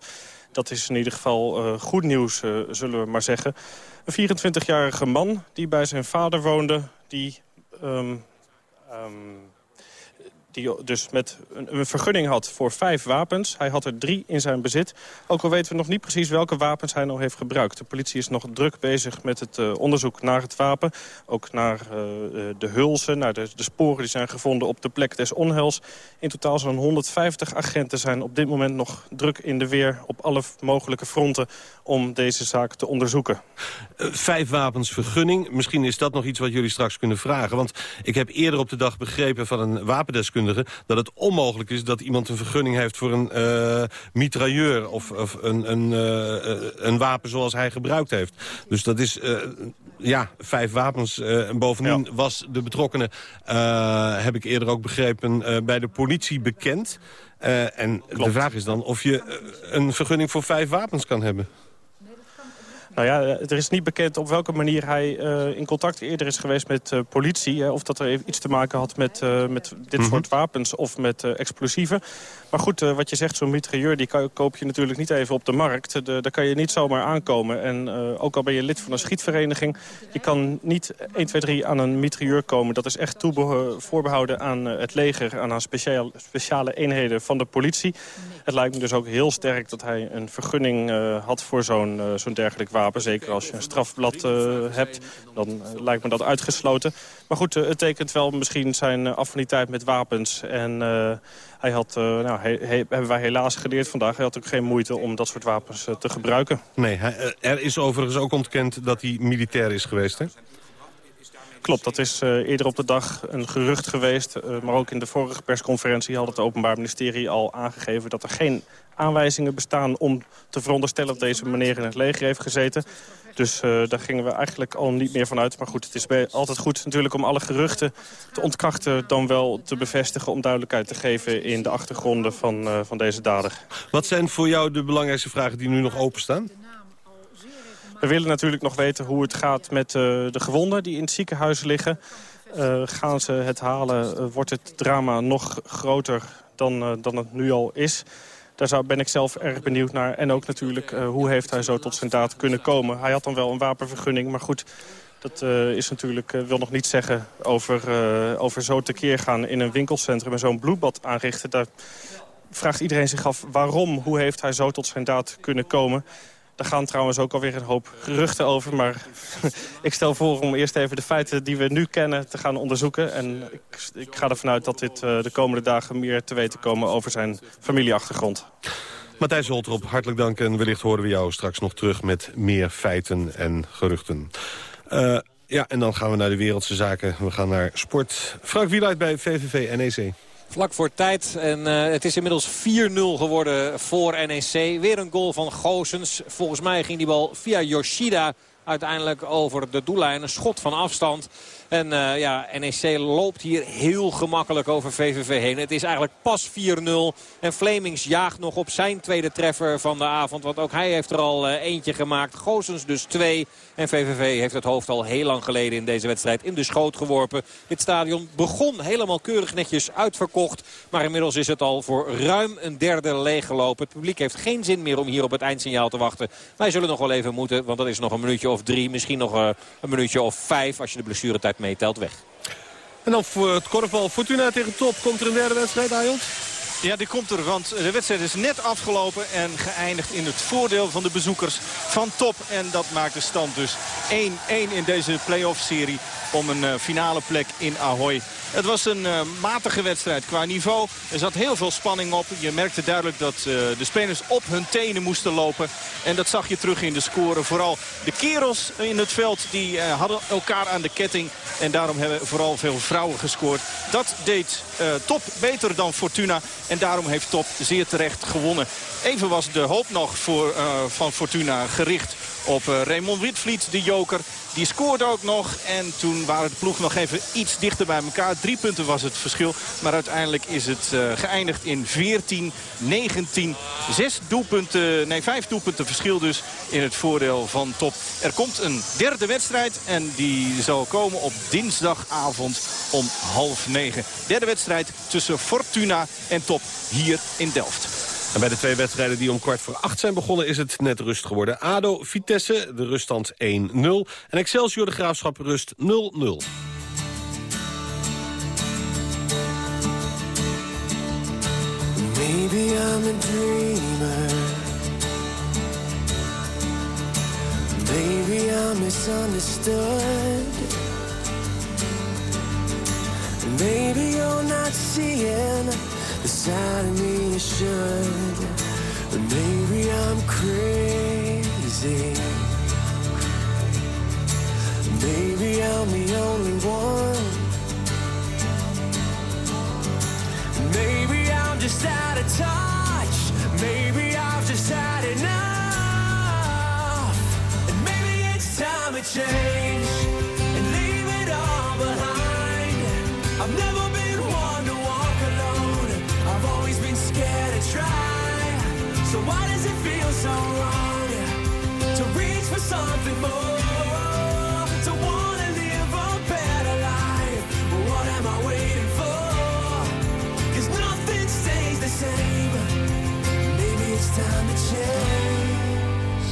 Dat is in ieder geval uh, goed nieuws, uh, zullen we maar zeggen. Een 24-jarige man die bij zijn vader woonde... die um, um, die dus met een, vergunning had voor vijf wapens. Hij had er drie in zijn bezit. Ook al weten we nog niet precies welke wapens hij nou heeft gebruikt. De politie is nog druk bezig met het uh, onderzoek naar het wapen. Ook naar uh, de hulzen, naar de, de, sporen die zijn gevonden op de plek des onheils. In totaal zo'n 150 agenten zijn op dit moment nog druk in de weer... op alle mogelijke fronten om deze zaak te onderzoeken. Vijf wapens vergunning. Misschien is dat nog iets wat jullie straks kunnen vragen. Want ik heb eerder op de dag begrepen van een wapendeskundige dat het onmogelijk is dat iemand een vergunning heeft voor een uh, mitrailleur... of, of een, een, uh, een wapen zoals hij gebruikt heeft. Dus dat is... Uh, ja, vijf wapens. En bovendien ja. was de betrokkenen, heb ik eerder ook begrepen, bij de politie bekend. en Klopt. de vraag is dan of je een vergunning voor vijf wapens kan hebben. Nou ja, er is niet bekend op welke manier hij in contact eerder is geweest met politie. of dat er iets te maken had met, met dit Mhm. soort wapens of met explosieven. Maar goed, eh, wat je zegt, zo'n mitrailleur die ko- koop je natuurlijk niet even op de markt. De, daar kan je niet zomaar aankomen. En eh, ook al ben je lid van een schietvereniging... je kan niet 1, 2, 3 aan een mitrailleur komen. Dat is echt voorbehouden aan eh, het leger... aan speciaal, speciale eenheden van de politie. Het lijkt me dus ook heel sterk dat hij een vergunning eh, had... voor zo'n eh, zo'n dergelijk wapen. Zeker als je een strafblad eh, hebt, dan eh, lijkt me dat uitgesloten. Maar goed, eh, het tekent wel misschien zijn eh, affiniteit met wapens. En eh, hij had, eh, nou, he- he- hebben wij helaas geleerd vandaag... hij had ook geen moeite om dat soort wapens eh, te gebruiken. Nee, hij, eh, er is overigens ook ontkend dat hij militair is geweest, hè? Klopt, dat is eerder op de dag een gerucht geweest. maar ook in de vorige persconferentie had het Openbaar Ministerie al aangegeven... dat er geen aanwijzingen bestaan om te veronderstellen... dat deze meneer in het leger heeft gezeten. Dus eh, daar gingen we eigenlijk al niet meer van uit. Maar goed, het is altijd goed natuurlijk om alle geruchten te ontkrachten... dan wel te bevestigen om duidelijkheid te geven in de achtergronden van, eh, van deze dader. Wat zijn voor jou de belangrijkste vragen die nu nog openstaan? We willen natuurlijk nog weten hoe het gaat met eh, de gewonden die in het ziekenhuis liggen. Gaan ze het halen? Wordt het drama nog groter dan, dan het nu al is? Daar ben ik zelf erg benieuwd naar. En ook natuurlijk, eh, hoe heeft hij zo tot zijn daad kunnen komen? Hij had dan wel een wapenvergunning, maar goed... Dat eh, is natuurlijk, eh, wil nog niet zeggen over, over zo tekeer gaan in een winkelcentrum... en zo'n bloedbad aanrichten. Daar vraagt iedereen zich af waarom, hoe heeft hij zo tot zijn daad kunnen komen... Daar gaan trouwens ook alweer een hoop geruchten over. Maar ik stel voor om eerst even de feiten die we nu kennen te gaan onderzoeken. En ik, ik ga ervan uit dat dit eh, de komende dagen meer te weten komen over zijn familieachtergrond. Matthijs Holtrop, hartelijk dank. En wellicht horen we jou straks nog terug met meer feiten en geruchten. Eh, ja, en dan gaan we naar de wereldse zaken. We gaan naar sport. Frank Wieluid bij VVV NEC. Vlak voor tijd. En eh, het is inmiddels 4-0 geworden voor NEC. Weer een goal van Goosens. Volgens mij ging die bal via Yoshida uiteindelijk over de doellijn. Een schot van afstand. En uh, ja, NEC loopt hier heel gemakkelijk over VVV heen. Het is eigenlijk pas 4-0. En Flemings jaagt nog op zijn tweede treffer van de avond. Want ook hij heeft er al uh, eentje gemaakt. Goosens dus twee. En VVV heeft het hoofd al heel lang geleden in deze wedstrijd in de schoot geworpen. Dit stadion begon helemaal keurig netjes uitverkocht. Maar inmiddels is het al voor ruim een derde leeggelopen. Het publiek heeft geen zin meer om hier op het eindsignaal te wachten. Wij zullen nog wel even moeten, want dat is nog een minuutje of drie. Misschien nog uh, een minuutje of vijf als je de blessuretijd meetelt weg. En dan voor het korfbal Fortuna tegen Top. Komt er een derde wedstrijd, Ayot? Ja, die komt er, want de wedstrijd is net afgelopen en geëindigd in het voordeel van de bezoekers van Top. En dat maakt de stand dus 1-1 in deze play-off-serie om een uh, finale plek in Ahoy. Het was een uh, matige wedstrijd qua niveau. Er zat heel veel spanning op. Je merkte duidelijk dat uh, de spelers op hun tenen moesten lopen. En dat zag je terug in de score. Vooral de kerels in het veld die hadden elkaar aan de ketting. En daarom hebben vooral veel vrouwen gescoord. Dat deed Top beter dan Fortuna. En daarom heeft Top zeer terecht gewonnen. Even was de hoop nog voor, van Fortuna gericht op Raymond Witvliet, de joker. Die scoorde ook nog. En toen waren de ploeg nog even iets dichter bij elkaar. Drie punten was het verschil. Maar uiteindelijk is het uh, geëindigd in 14, 19. Zes doelpunten, nee vijf doelpunten verschil dus in het voordeel van Top. Er komt een derde wedstrijd. En die zal komen op dinsdagavond om half negen. Derde wedstrijd tussen Fortuna en Top hier in Delft. En bij de twee wedstrijden die om kwart voor acht zijn begonnen... is het net rust geworden. ADO, Vitesse, de ruststand 1-0. En Excelsior, de Graafschap, rust 0-0. Maybe I'm a dreamer Maybe I'm misunderstood Maybe you're not seeing the side of me you should. But maybe I'm crazy. Maybe I'm the only one. Maybe I'm just out of touch. Maybe I've just had enough. And maybe it's time to change time to change.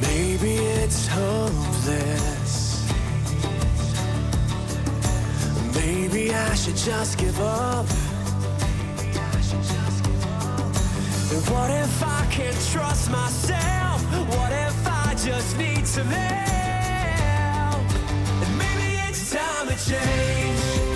Maybe it's hopeless. Maybe I should just give up. And what if I can't trust myself? What if I just need to help? Change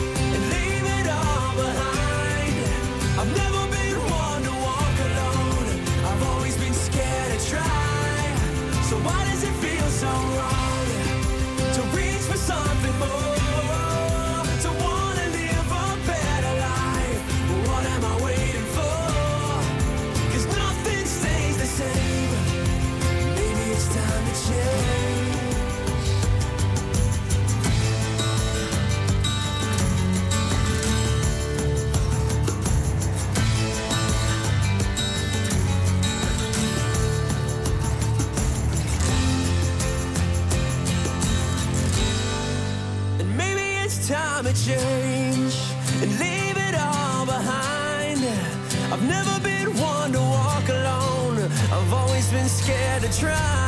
change and leave it all behind. I've never been one to walk alone. I've always been scared to try.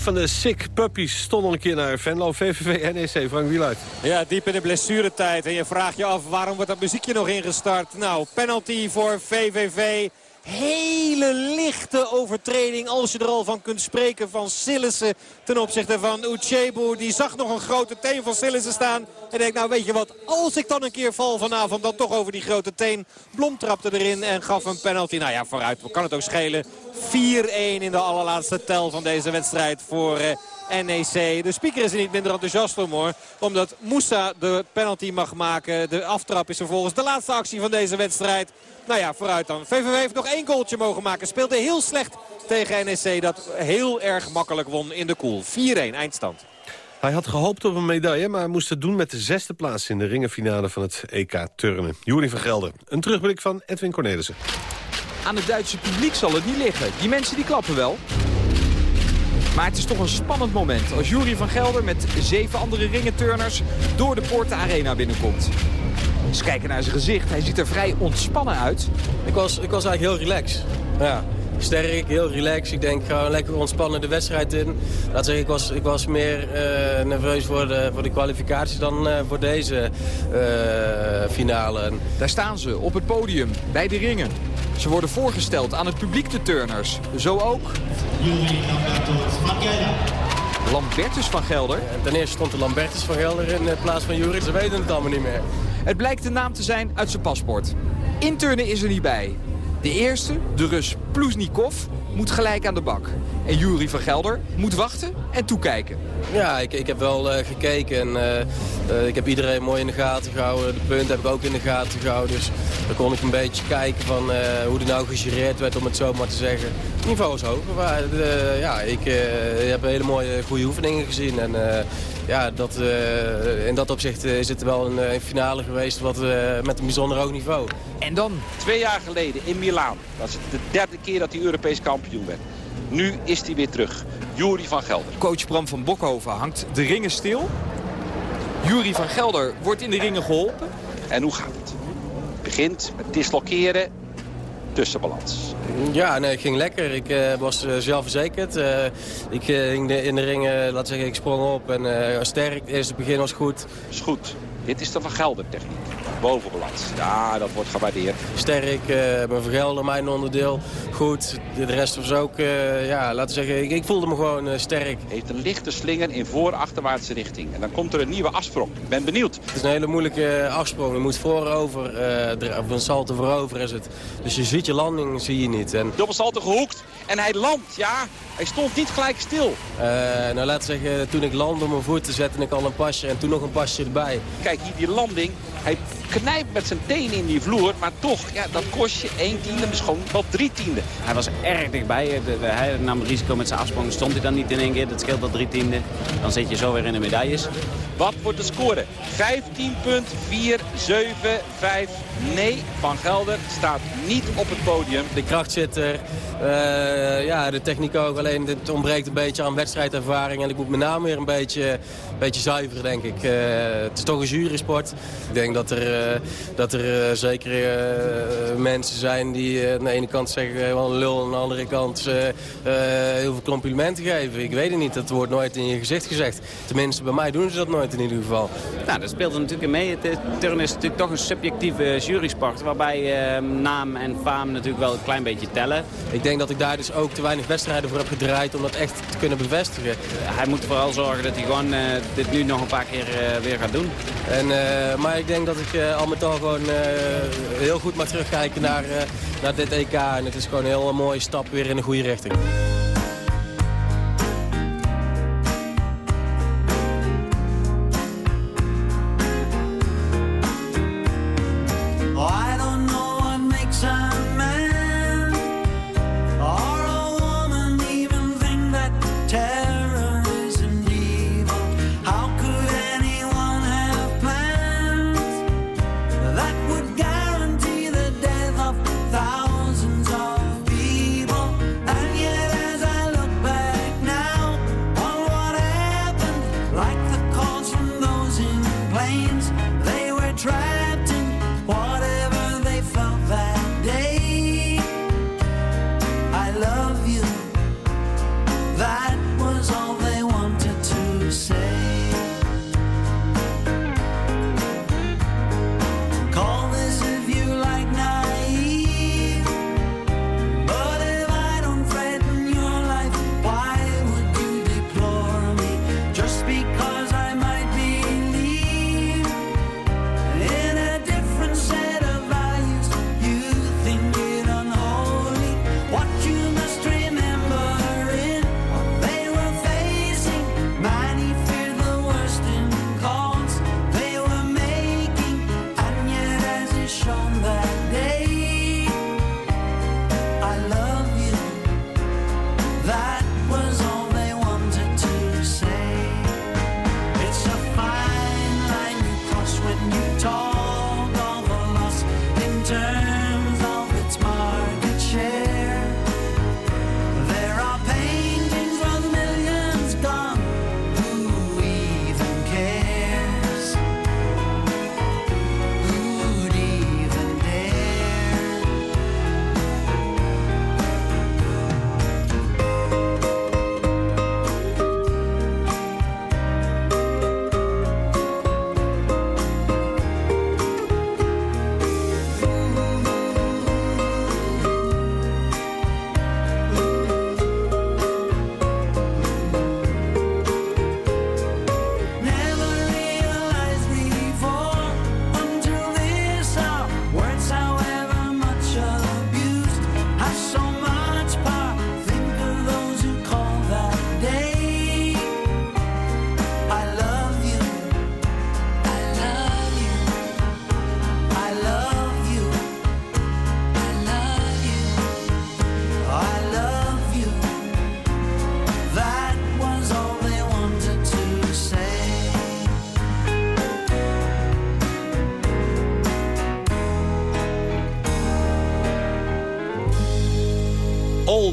Van de Sick Puppies stond al een keer naar Venlo. VVV NEC, Frank Wieluid. Ja, diep in de blessuretijd. En je vraagt je af waarom wordt dat muziekje nog ingestart. Nou, penalty voor VVV. Hele lichte overtreding als je er al van kunt spreken van Sillissen ten opzichte van Uchebu. Die zag nog een grote teen van Sillissen staan. En denkt nou weet je wat, als ik dan een keer val vanavond dan toch over die grote teen. Blom trapte erin en gaf een penalty. Nou ja, vooruit, kan het ook schelen. 4-1 in de allerlaatste tel van deze wedstrijd voor... eh, NEC. De speaker is er niet minder enthousiast om hoor. Omdat Moussa de penalty mag maken. De aftrap is vervolgens de laatste actie van deze wedstrijd. Nou ja, vooruit dan. VVV heeft nog één goaltje mogen maken. Speelde heel slecht tegen NEC. Dat heel erg makkelijk won in de koel. 4-1 eindstand. Hij had gehoopt op een medaille, maar moest het doen met de zesde plaats... in de ringenfinale van het EK Turnen. Juri van Gelder. Een terugblik van Edwin Cornelissen. Aan het Duitse publiek zal het niet liggen. Die mensen die klappen wel. Maar het is toch een spannend moment als Jury van Gelder met zeven andere ringenturners door de Poorten Arena binnenkomt. Eens kijken naar zijn gezicht. Hij ziet er vrij ontspannen uit. Ik was, ik was eigenlijk heel relaxed. Ja, sterk, heel relaxed. Ik denk gewoon lekker ontspannen de wedstrijd in. Laat zeggen, ik was, ik was meer eh, nerveus voor de, voor de kwalificatie dan eh, voor deze eh, finale. Daar staan ze op het podium bij de ringen. Ze worden voorgesteld aan het publiek de turners. Zo ook Lambertus van Gelder. En ten eerste stond de Lambertus van Gelder in plaats van Jurik. Ze weten het allemaal niet meer. Het blijkt de naam te zijn uit zijn paspoort. Inturnen is er niet bij. De eerste, de Rus Ploesnikov, moet gelijk aan de bak. En Jury van Gelder moet wachten en toekijken. Ja, ik, ik heb wel eh, gekeken en eh, eh, ik heb iedereen mooi in de gaten gehouden. De punten heb ik ook in de gaten gehouden. Dus dan kon ik een beetje kijken van hoe er nou gegireerd werd, om het zo maar te zeggen. Het niveau is hoger, maar ja, ik heb hele mooie, goede oefeningen gezien. En ja, dat, eh, in dat opzicht eh, is het wel een, eh, een finale geweest wat, eh, met een bijzonder hoog niveau. En dan? Twee jaar geleden in Milaan. Dat is de derde keer dat hij Europees kampioen werd. Nu is hij weer terug. Jury van Gelder. Coach Bram van Bokhoven hangt de ringen stil. Jury van Gelder wordt in de ringen geholpen. En hoe gaat het? Het begint met dislokeren, tussenbalans. Ja, nee, het ging lekker. Ik eh, was eh, zelfverzekerd. Eh, ik ging de- in de ringen, laat zeggen, ik sprong op en sterk. Het begin was goed. Is goed. Dit is de Van Gelder techniek. Bovenbalans. Ja, dat wordt gewaardeerd. Sterk, uh, mijn vergelder, mijn onderdeel. Goed, de rest was ook, uh, ja, laten we zeggen, ik, ik voelde me gewoon uh, sterk. Heeft een lichte slinger in voor-achterwaartse richting. En dan komt er een nieuwe afsprong. Ik ben benieuwd. Het is een hele moeilijke afsprong. Je moet voorover, of een salto voorover is het. Dus je ziet je landing, zie je niet. En... Dobbelsalto gehoekt en hij landt, ja. Hij stond niet gelijk stil. nou, laten we zeggen, toen ik landde op mijn voeten zette ik al een pasje en toen nog een pasje erbij. Kijk, hier die landing. Hij knijpt met zijn teen in die vloer. Maar toch, ja, dat kost je 1 tiende, misschien wel 3 tiende. Hij was erg dichtbij. Hij nam het risico met zijn afsprong. Stond hij dan niet in één keer. Dat scheelt wel 3 tiende. Dan zit je zo weer in de medailles. Wat wordt de score? 15.475. Nee, Van Gelder staat niet op het podium. De kracht zit er. Uh, ja, de techniek ook. Alleen het ontbreekt een beetje aan wedstrijdervaring. En ik moet mijn naam weer een beetje, beetje zuiveren, denk ik. Uh, het is toch een jurysport. Ik denk dat er, uh, dat er zeker mensen zijn die aan de ene kant zeggen wel een lul. Aan de andere kant heel veel complimenten geven. Ik weet het niet. Dat wordt nooit in je gezicht gezegd. Tenminste, bij mij doen ze dat nooit in ieder geval. Nou, dat speelt er natuurlijk in mee. Het turn is natuurlijk toch een subjectieve jurysport. Waarbij naam en faam natuurlijk wel een klein beetje tellen. Ik denk dat ik daar dus ook te weinig wedstrijden voor heb gedraaid om dat echt te kunnen bevestigen. Hij moet vooral zorgen dat hij gewoon dit nu nog een paar keer weer gaat doen. En, uh, maar ik denk dat ik al met al gewoon heel goed mag terugkijken naar, naar dit EK. En het is gewoon een heel mooie stap weer in de goede richting.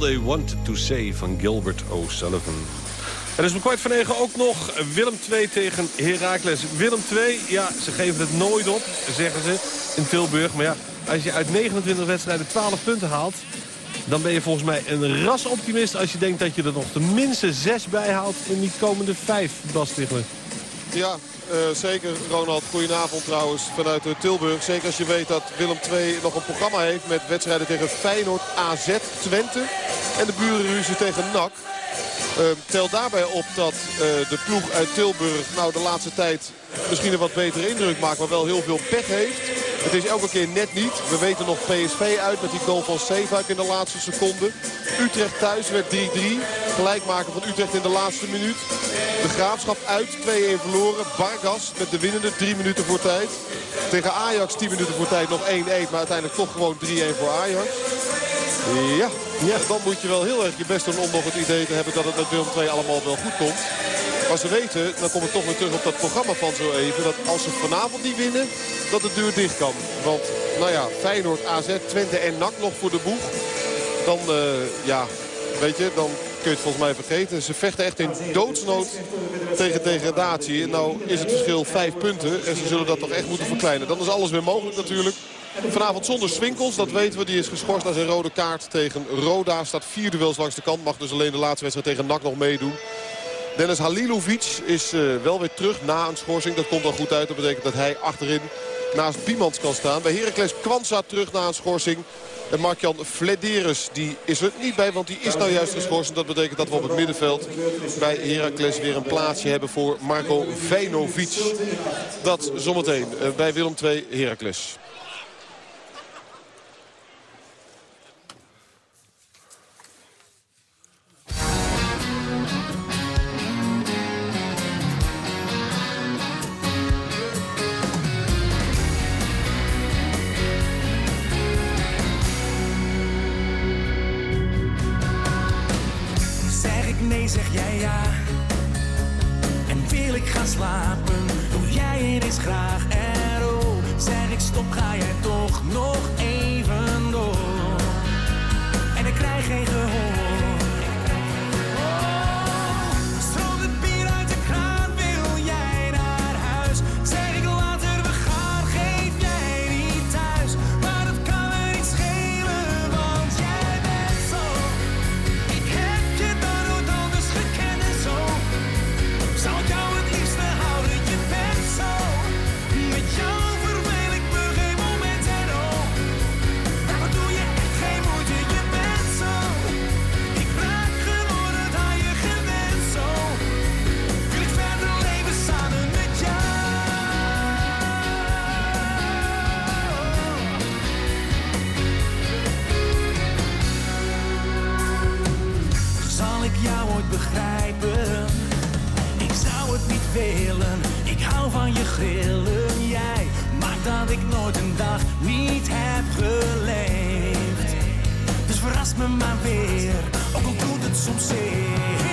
They Wanted to Say van Gilbert O'Sullivan. Er is om kwart van negen ook nog Willem 2 tegen Heracles. Willem 2, ja, ze geven het nooit op, zeggen ze in Tilburg. Maar ja, als je uit 29 wedstrijden 12 punten haalt... dan ben je volgens mij een rasoptimist als je denkt dat je er nog tenminste 6 bij haalt in die komende 5, Bas. Ja, uh, zeker Ronald. Goedenavond trouwens vanuit uh, Tilburg. Zeker als je weet dat Willem II nog een programma heeft met wedstrijden tegen Feyenoord, AZ, Twente. En de burenruzie tegen NAC. Uh, tel daarbij op dat de ploeg uit Tilburg nou de laatste tijd misschien een wat betere indruk maakt. Maar wel heel veel pech heeft. Het is elke keer net niet. We weten nog PSV uit met die goal van Zeefuik in de laatste seconde. Utrecht thuis werd 3-3. Gelijkmaken van Utrecht in de laatste minuut. De Graafschap uit 2-1 verloren. Vargas met de winnende 3 minuten voor tijd. Tegen Ajax 10 minuten voor tijd nog 1-1. Maar uiteindelijk toch gewoon 3-1 voor Ajax. Ja, ja, dan moet je wel heel erg je best doen om nog het idee te hebben dat het met Willem 2 allemaal wel goed komt. Maar ze weten, dan kom ik toch weer terug op dat programma van zo even... dat als ze vanavond niet winnen, dat de deur dicht kan. Want, nou ja, Feyenoord, AZ, Twente en NAC nog voor de boeg. Dan, uh, ja, weet je, dan kun je het volgens mij vergeten. Ze vechten echt in doodsnood tegen degradatie. En nou is het verschil vijf punten. En ze zullen dat toch echt moeten verkleinen. Dan is alles weer mogelijk natuurlijk. Vanavond zonder Swinkels, dat weten we. Die is geschorst naar zijn rode kaart tegen Roda. Staat vier duels langs de kant. Mag dus alleen de laatste wedstrijd tegen NAC nog meedoen. Dennis Halilovic is uh, wel weer terug na een schorsing. Dat komt dan goed uit. Dat betekent dat hij achterin naast Biemans kan staan. Bij Heracles Kwanza terug na een schorsing. En Mark-Jan die is er niet bij, want die is nou juist geschorst. Dat betekent dat we op het middenveld bij Heracles weer een plaatsje hebben voor Marco Vejnovic. Dat zometeen uh, bij Willem II Heracles. Dus verras me maar weer, ook al doet het soms zeer.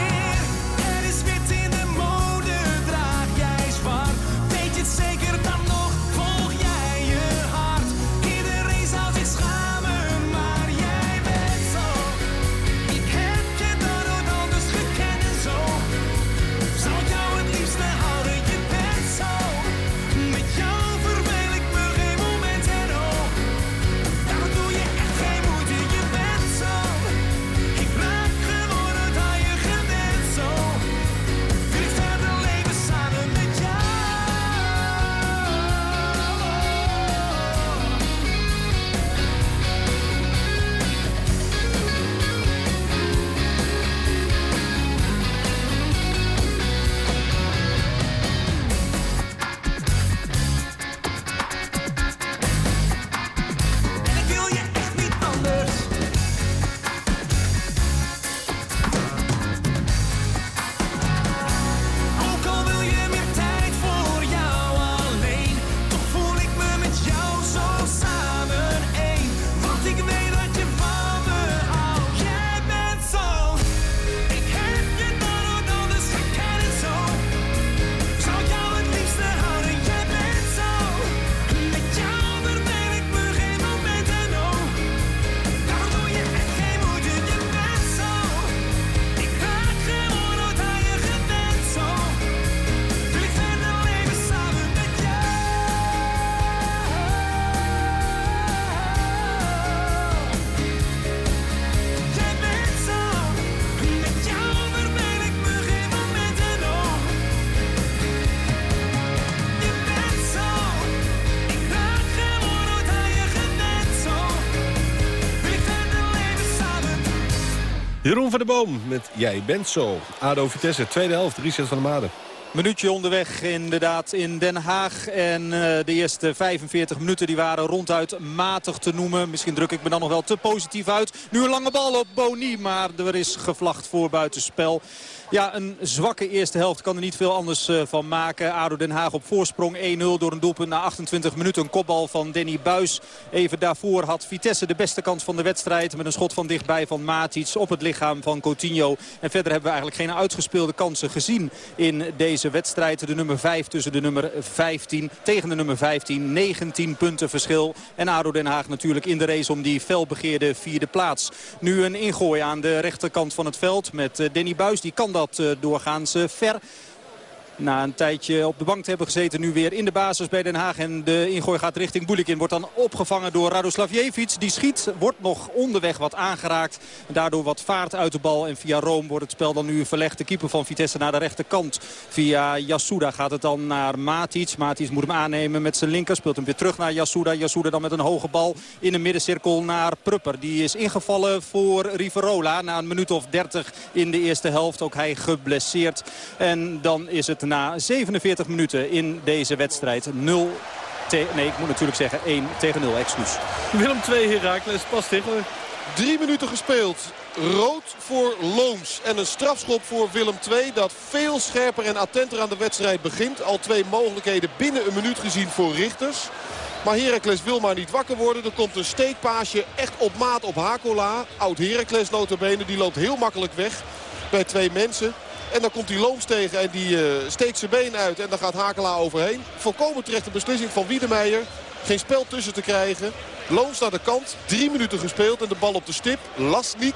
Jeroen van der Boom met Jij bent zo. ADO Vitesse, tweede helft, Richard van der Maden. Minuutje onderweg inderdaad in Den Haag. En uh, de eerste 45 minuten die waren ronduit matig te noemen. Misschien druk ik me dan nog wel te positief uit. Nu een lange bal op Boni, maar er is gevlacht voor buitenspel. Ja, een zwakke eerste helft kan er niet veel anders uh, van maken. ADO Den Haag op voorsprong 1-0 door een doelpunt na 28 minuten. Een kopbal van Danny Buis. Even daarvoor had Vitesse de beste kans van de wedstrijd. Met een schot van dichtbij van Matic op het lichaam van Coutinho. En verder hebben we eigenlijk geen uitgespeelde kansen gezien in deze wedstrijd. De nummer 5 tussen de nummer 15 tegen de nummer 15. 19 punten verschil. En ADO Den Haag natuurlijk in de race om die felbegeerde vierde plaats. Nu een ingooi aan de rechterkant van het veld met uh, Danny Buis. Die kan dat uh, doorgaans ver. Na een tijdje op de bank te hebben gezeten. Nu weer in de basis bij Den Haag. En de ingooi gaat richting Bulikin. Wordt dan opgevangen door Radoslavjevic. Die schiet. Wordt nog onderweg wat aangeraakt. En daardoor wat vaart uit de bal. En via Rome wordt het spel dan nu verlegd. De keeper van Vitesse naar de rechterkant. Via Yasuda gaat het dan naar Matic. Matic moet hem aannemen met zijn linker. Speelt hem weer terug naar Yasuda. Yasuda dan met een hoge bal in de middencirkel naar Prupper. Die is ingevallen voor Riverola. Na een minuut of 30 in de eerste helft. Ook hij geblesseerd. En dan is het na 47 minuten in deze wedstrijd 0 Nee, ik moet natuurlijk zeggen 1 tegen 0, excuus. Willem 2, Herakles, pas tegen. Drie minuten gespeeld. Rood voor Loons. En een strafschop voor Willem II dat veel scherper en attenter aan de wedstrijd begint. Al twee mogelijkheden binnen een minuut gezien voor Richters. Maar Heracles wil maar niet wakker worden. Er komt een steekpaasje echt op maat op Hakola. Oud Heracles notabene. Die loopt heel makkelijk weg bij twee mensen. En dan komt hij Looms tegen en die uh, steekt zijn been uit. En dan gaat Hakela overheen. Volkomen terecht de beslissing van Wiedemeijer. Geen spel tussen te krijgen. Looms naar de kant. Drie minuten gespeeld en de bal op de stip. Lasnik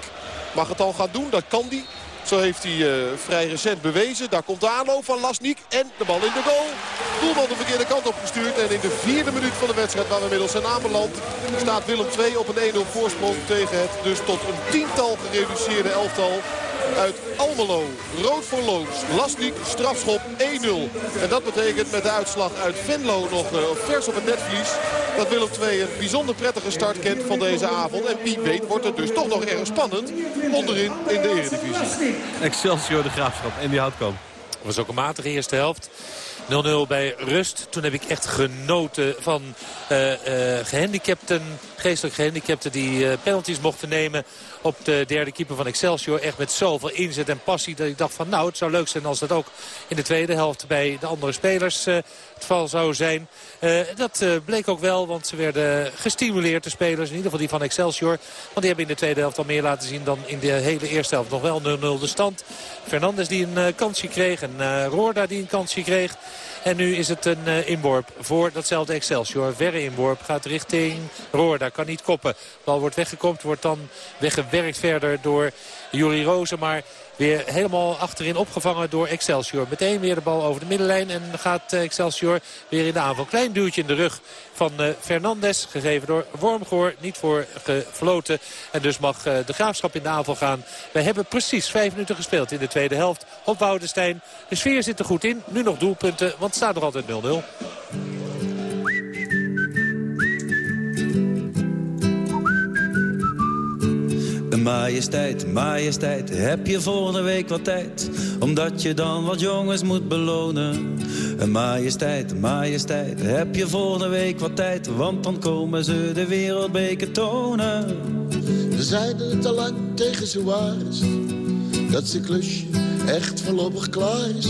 mag het al gaan doen. Dat kan hij. Zo heeft hij uh, vrij recent bewezen. Daar komt de aanloop van Lasnik en de bal in de goal. Doelman de verkeerde kant op gestuurd. En in de vierde minuut van de wedstrijd waar we inmiddels zijn aanbeland... staat Willem II op een 1-0 voorsprong tegen het dus tot een tiental gereduceerde elftal uit Almelo. Rood voor Loons. Lasnik, strafschop 1-0. En dat betekent met de uitslag uit Venlo nog uh, vers op het netvlies... dat Willem II een bijzonder prettige start kent van deze avond. En wie weet wordt het dus toch nog erg spannend onderin in de Eredivisie. Excelsior de Graafschap en die houtkamp. Dat was ook een matige eerste helft. 0-0 bij rust. Toen heb ik echt genoten van uh, uh, gehandicapten, geestelijk gehandicapten die uh, penalties mochten nemen op de derde keeper van Excelsior. Echt met zoveel inzet en passie dat ik dacht van nou het zou leuk zijn als dat ook in de tweede helft bij de andere spelers het geval zou zijn. Uh, dat bleek ook wel, want ze werden gestimuleerd, de spelers. In ieder geval die van Excelsior. Want die hebben in de tweede helft al meer laten zien dan in de hele eerste helft. Nog wel 0-0 de stand. Fernandes die een kansje kreeg en Roorda die een kansje kreeg. En nu is het een uh, inworp voor datzelfde Excelsior. Verre inworp gaat richting Roorda. Kan niet koppen. Bal wordt weggekopt. Wordt dan weggewerkt verder door Juri Rozen. Maar weer helemaal achterin opgevangen door Excelsior. Meteen weer de bal over de middenlijn. En gaat Excelsior weer in de aanval. Klein duwtje in de rug van uh, Fernandes. Gegeven door Wormgoor. Niet voor gefloten. En dus mag uh, de Graafschap in de aanval gaan. We hebben precies vijf minuten gespeeld in de tweede helft. Op Woudenstein. De sfeer zit er goed in. Nu nog doelpunten. Want het staat nog altijd 0-0. Majesteit, majesteit, heb je volgende week wat tijd? Omdat je dan wat jongens moet belonen. Majesteit, majesteit, heb je volgende week wat tijd? Want dan komen ze de wereldbeker tonen. We zeiden te lang tegen ze is Dat ze klusje echt voorlopig klaar is.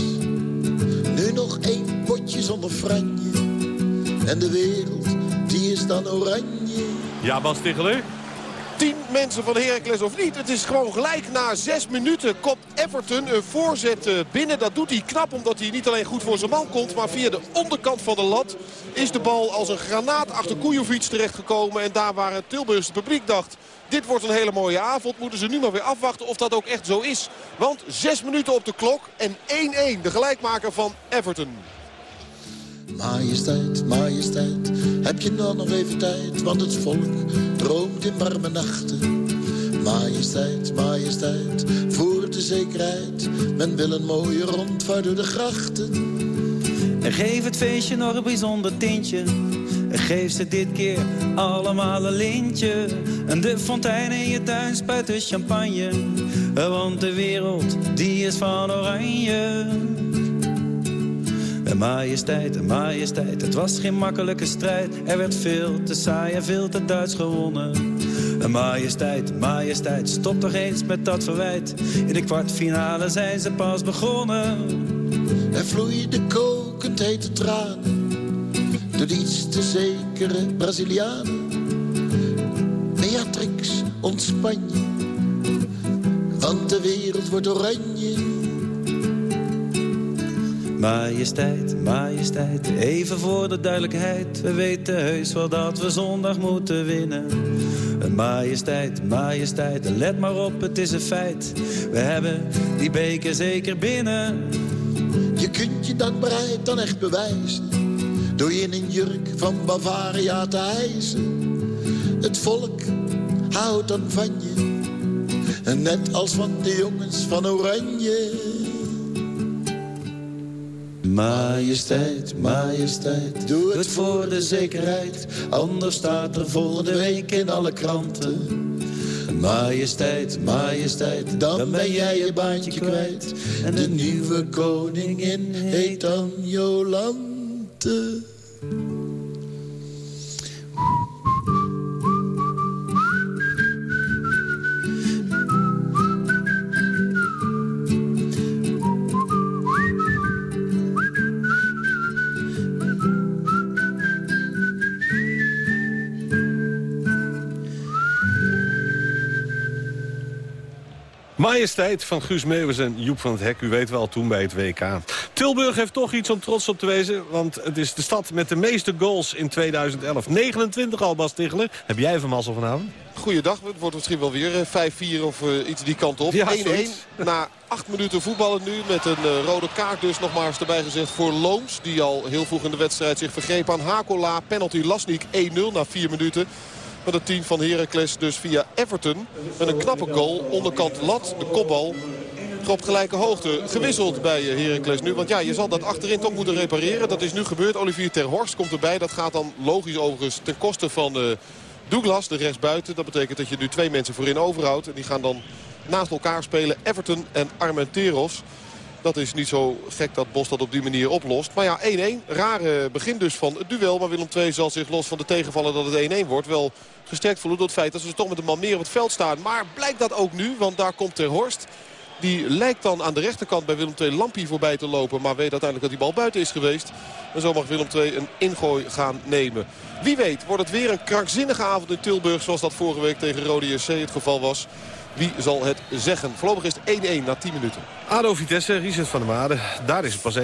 Nu nog één potje zonder franje. En de wereld, die is dan oranje. Ja, Bas Ticheler? 10 mensen van Heracles of niet. Het is gewoon gelijk na 6 minuten kopt Everton een voorzet eh, binnen. Dat doet hij knap omdat hij niet alleen goed voor zijn man komt... maar via de onderkant van de lat is de bal als een granaat achter Kujovic terechtgekomen. En daar waar het Tilburgse publiek dacht... Dit wordt een hele mooie avond. Moeten ze nu maar weer afwachten of dat ook echt zo is. Want 6 minuten op de klok en 1-1. De gelijkmaker van Everton. Majesteit, majesteit, heb je dan nog even tijd? Want het volk droomt in warme nachten. Majesteit, majesteit, voor de zekerheid. Men wil een mooie rondvaart door de grachten. En geef het feestje nog een bijzonder tintje. Geef ze dit keer allemaal een lintje. En de fontein in je tuin spuit champagne. Want de wereld, die is van oranje. Een majesteit, een majesteit, het was geen makkelijke strijd. Er werd veel te saai en veel te Duits gewonnen. Een majesteit, majesteit, stop toch eens met dat verwijt. In de kwartfinale zijn ze pas begonnen. Er vloeiden kokend hete tranen door de iets te zekere Brazilianen. Beatrix, ontspan je, want de wereld wordt oranje. Majesteit, majesteit, even voor de duidelijkheid. We weten heus wel dat we zondag moeten winnen. Majesteit, majesteit, let maar op, het is een feit. We hebben die beker zeker binnen. Je kunt je dankbaarheid dan echt bewijzen. Door je in een jurk van Bavaria te hijsen. Het volk houdt dan van je. En net als van de jongens van Oranje. Majesteit, majesteit, doe het voor de zekerheid. Anders staat er volgende week in alle kranten. Majesteit, majesteit, dan ben jij je baantje kwijt. En de nieuwe koningin heet dan Jolante. Majesteit van Guus Meeuwis en Joep van het Hek. U weet wel, toen bij het WK. Tilburg heeft toch iets om trots op te wezen. Want het is de stad met de meeste goals in 2011. 29 al, Bas Tichelen. Heb jij even mazzel vanavond? Goeiedag, het wordt misschien wel weer 5-4 of uh, iets die kant op. 1-1 na acht minuten voetballen nu met een uh, rode kaart dus nogmaals erbij gezegd voor Looms. Die al heel vroeg in de wedstrijd zich vergreep aan Hakola. Penalty Lasnik 1-0 na 4 minuten. Het team van Heracles dus via Everton. Met een knappe goal, onderkant lat, de kopbal op gelijke hoogte. Gewisseld bij Heracles nu. Want ja, je zal dat achterin toch moeten repareren. Dat is nu gebeurd. Olivier Ter Horst komt erbij. Dat gaat dan logisch overigens ten koste van uh, Douglas, de rechtsbuiten. Dat betekent dat je nu twee mensen voorin overhoudt. En die gaan dan naast elkaar spelen. Everton en Armenteros. Dat is niet zo gek dat Bos dat op die manier oplost. Maar ja, 1-1. Rare begin dus van het duel. Maar Willem II zal zich los van de tegenvallen dat het 1-1 wordt. Wel gesterkt voelen door het feit dat ze toch met een man meer op het veld staan. Maar blijkt dat ook nu, want daar komt Ter Horst. Die lijkt dan aan de rechterkant bij Willem II Lampie voorbij te lopen. Maar weet uiteindelijk dat die bal buiten is geweest. En zo mag Willem II een ingooi gaan nemen. Wie weet wordt het weer een krankzinnige avond in Tilburg. Zoals dat vorige week tegen Rode SC het geval was. Wie zal het zeggen? Voorlopig is het 1-1 na 10 minuten. ADO Vitesse, Richard van der Made. Daar is het pas 1-0.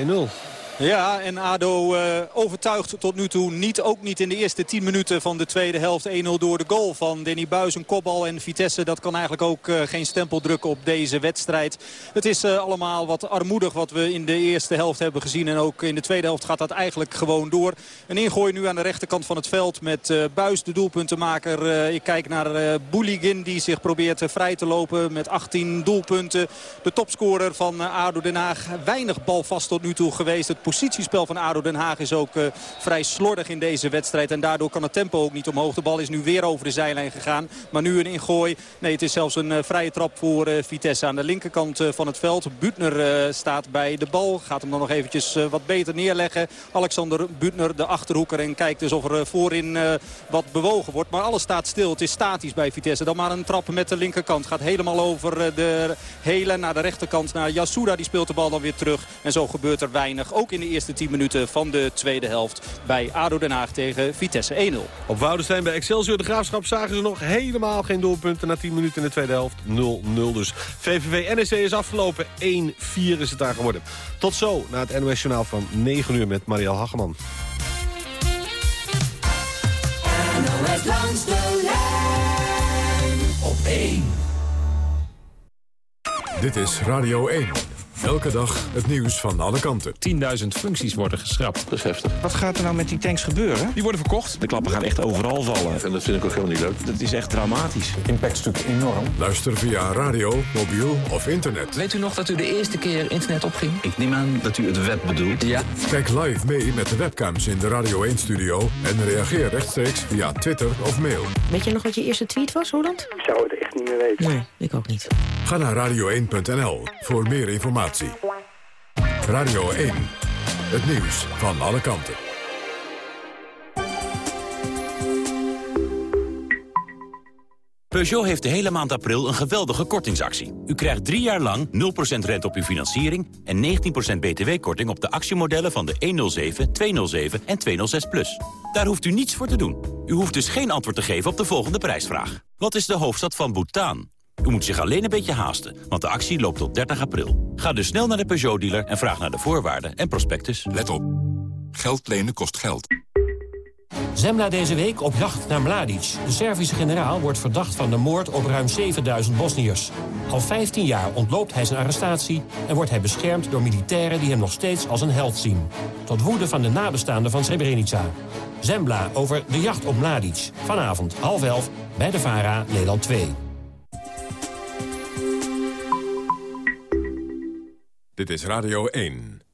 Ja, en ADO uh, overtuigt tot nu toe niet. Ook niet in de eerste 10 minuten van de tweede helft. 1-0 door de goal van Danny Buis. Een kopbal en Vitesse. Dat kan eigenlijk ook uh, geen stempel drukken op deze wedstrijd. Het is uh, allemaal wat armoedig wat we in de eerste helft hebben gezien. En ook in de tweede helft gaat dat eigenlijk gewoon door. Een ingooi nu aan de rechterkant van het veld met Buis de doelpuntenmaker. ik kijk naar Bouligin die zich probeert vrij te lopen met 18 doelpunten. De topscorer van ADO Den Haag. Weinig balvast tot nu toe geweest. Het positiespel van ADO Den Haag is ook uh, vrij slordig in deze wedstrijd. En daardoor kan het tempo ook niet omhoog. De bal is nu weer over de zijlijn gegaan. Maar nu een ingooi. Nee, het is zelfs een uh, vrije trap voor uh, Vitesse aan de linkerkant van het veld. Butner staat bij de bal. Gaat hem dan nog eventjes wat beter neerleggen. Alexander Butner, de achterhoeker. En kijkt dus of er voorin wat bewogen wordt. Maar alles staat stil. Het is statisch bij Vitesse. Dan maar een trap met de linkerkant. Gaat helemaal over de hele naar de rechterkant. Naar Yasuda. Die speelt de bal dan weer terug. En zo gebeurt er weinig. Ook in de eerste 10 minuten van de tweede helft bij ADO Den Haag tegen Vitesse 1-0. Op Woudenstein bij Excelsior de Graafschap zagen ze nog helemaal geen doelpunten na 10 minuten in de tweede helft. 0-0 dus. VVV NEC is afgelopen. 1-4 is het daar geworden. Tot zo na het NOS Journaal van 9 uur met Marielle Hageman. NOS langs de lijn op 1. Dit is Radio 1. Elke dag het nieuws van alle kanten. 10.000 functies worden geschrapt. Dat is heftig. Wat gaat er nou met die tanks gebeuren? Die worden verkocht. De klappen gaan echt overal vallen. En dat vind ik ook helemaal niet leuk. Dat is echt dramatisch. Impact is natuurlijk enorm. Luister via radio, mobiel of internet. Weet u nog dat u de eerste keer internet opging? Ik neem aan dat u het web bedoelt. Ja. Kijk live mee met de webcams in de Radio 1-studio... en reageer rechtstreeks via Twitter of mail. Weet je nog wat je eerste tweet was, Roland? Ik zou het echt niet meer weten. Nee, ik ook niet. Ga naar radio1.nl voor meer informatie. Radio 1. Het nieuws van alle kanten. Peugeot heeft de hele maand april een geweldige kortingsactie. U krijgt drie jaar lang 0% rente op uw financiering... en 19% btw-korting op de actiemodellen van de 107, 207 en 206 Plus. Daar hoeft u niets voor te doen. U hoeft dus geen antwoord te geven op de volgende prijsvraag. Wat is de hoofdstad van Bhutan? U moet zich alleen een beetje haasten, want de actie loopt tot 30 april. Ga dus snel naar de Peugeot-dealer en vraag naar de voorwaarden en prospectus. Let op. Geld lenen kost geld. Zembla deze week op jacht naar Mladic. De Servische generaal wordt verdacht van de moord op ruim 7000 Bosniërs. Al 15 jaar ontloopt hij zijn arrestatie... en wordt hij beschermd door militairen die hem nog steeds als een held zien. Tot woede van de nabestaanden van Srebrenica. Zembla over de jacht op Mladic. Vanavond half elf bij de VARA, Nederland 2. Dit is Radio 1.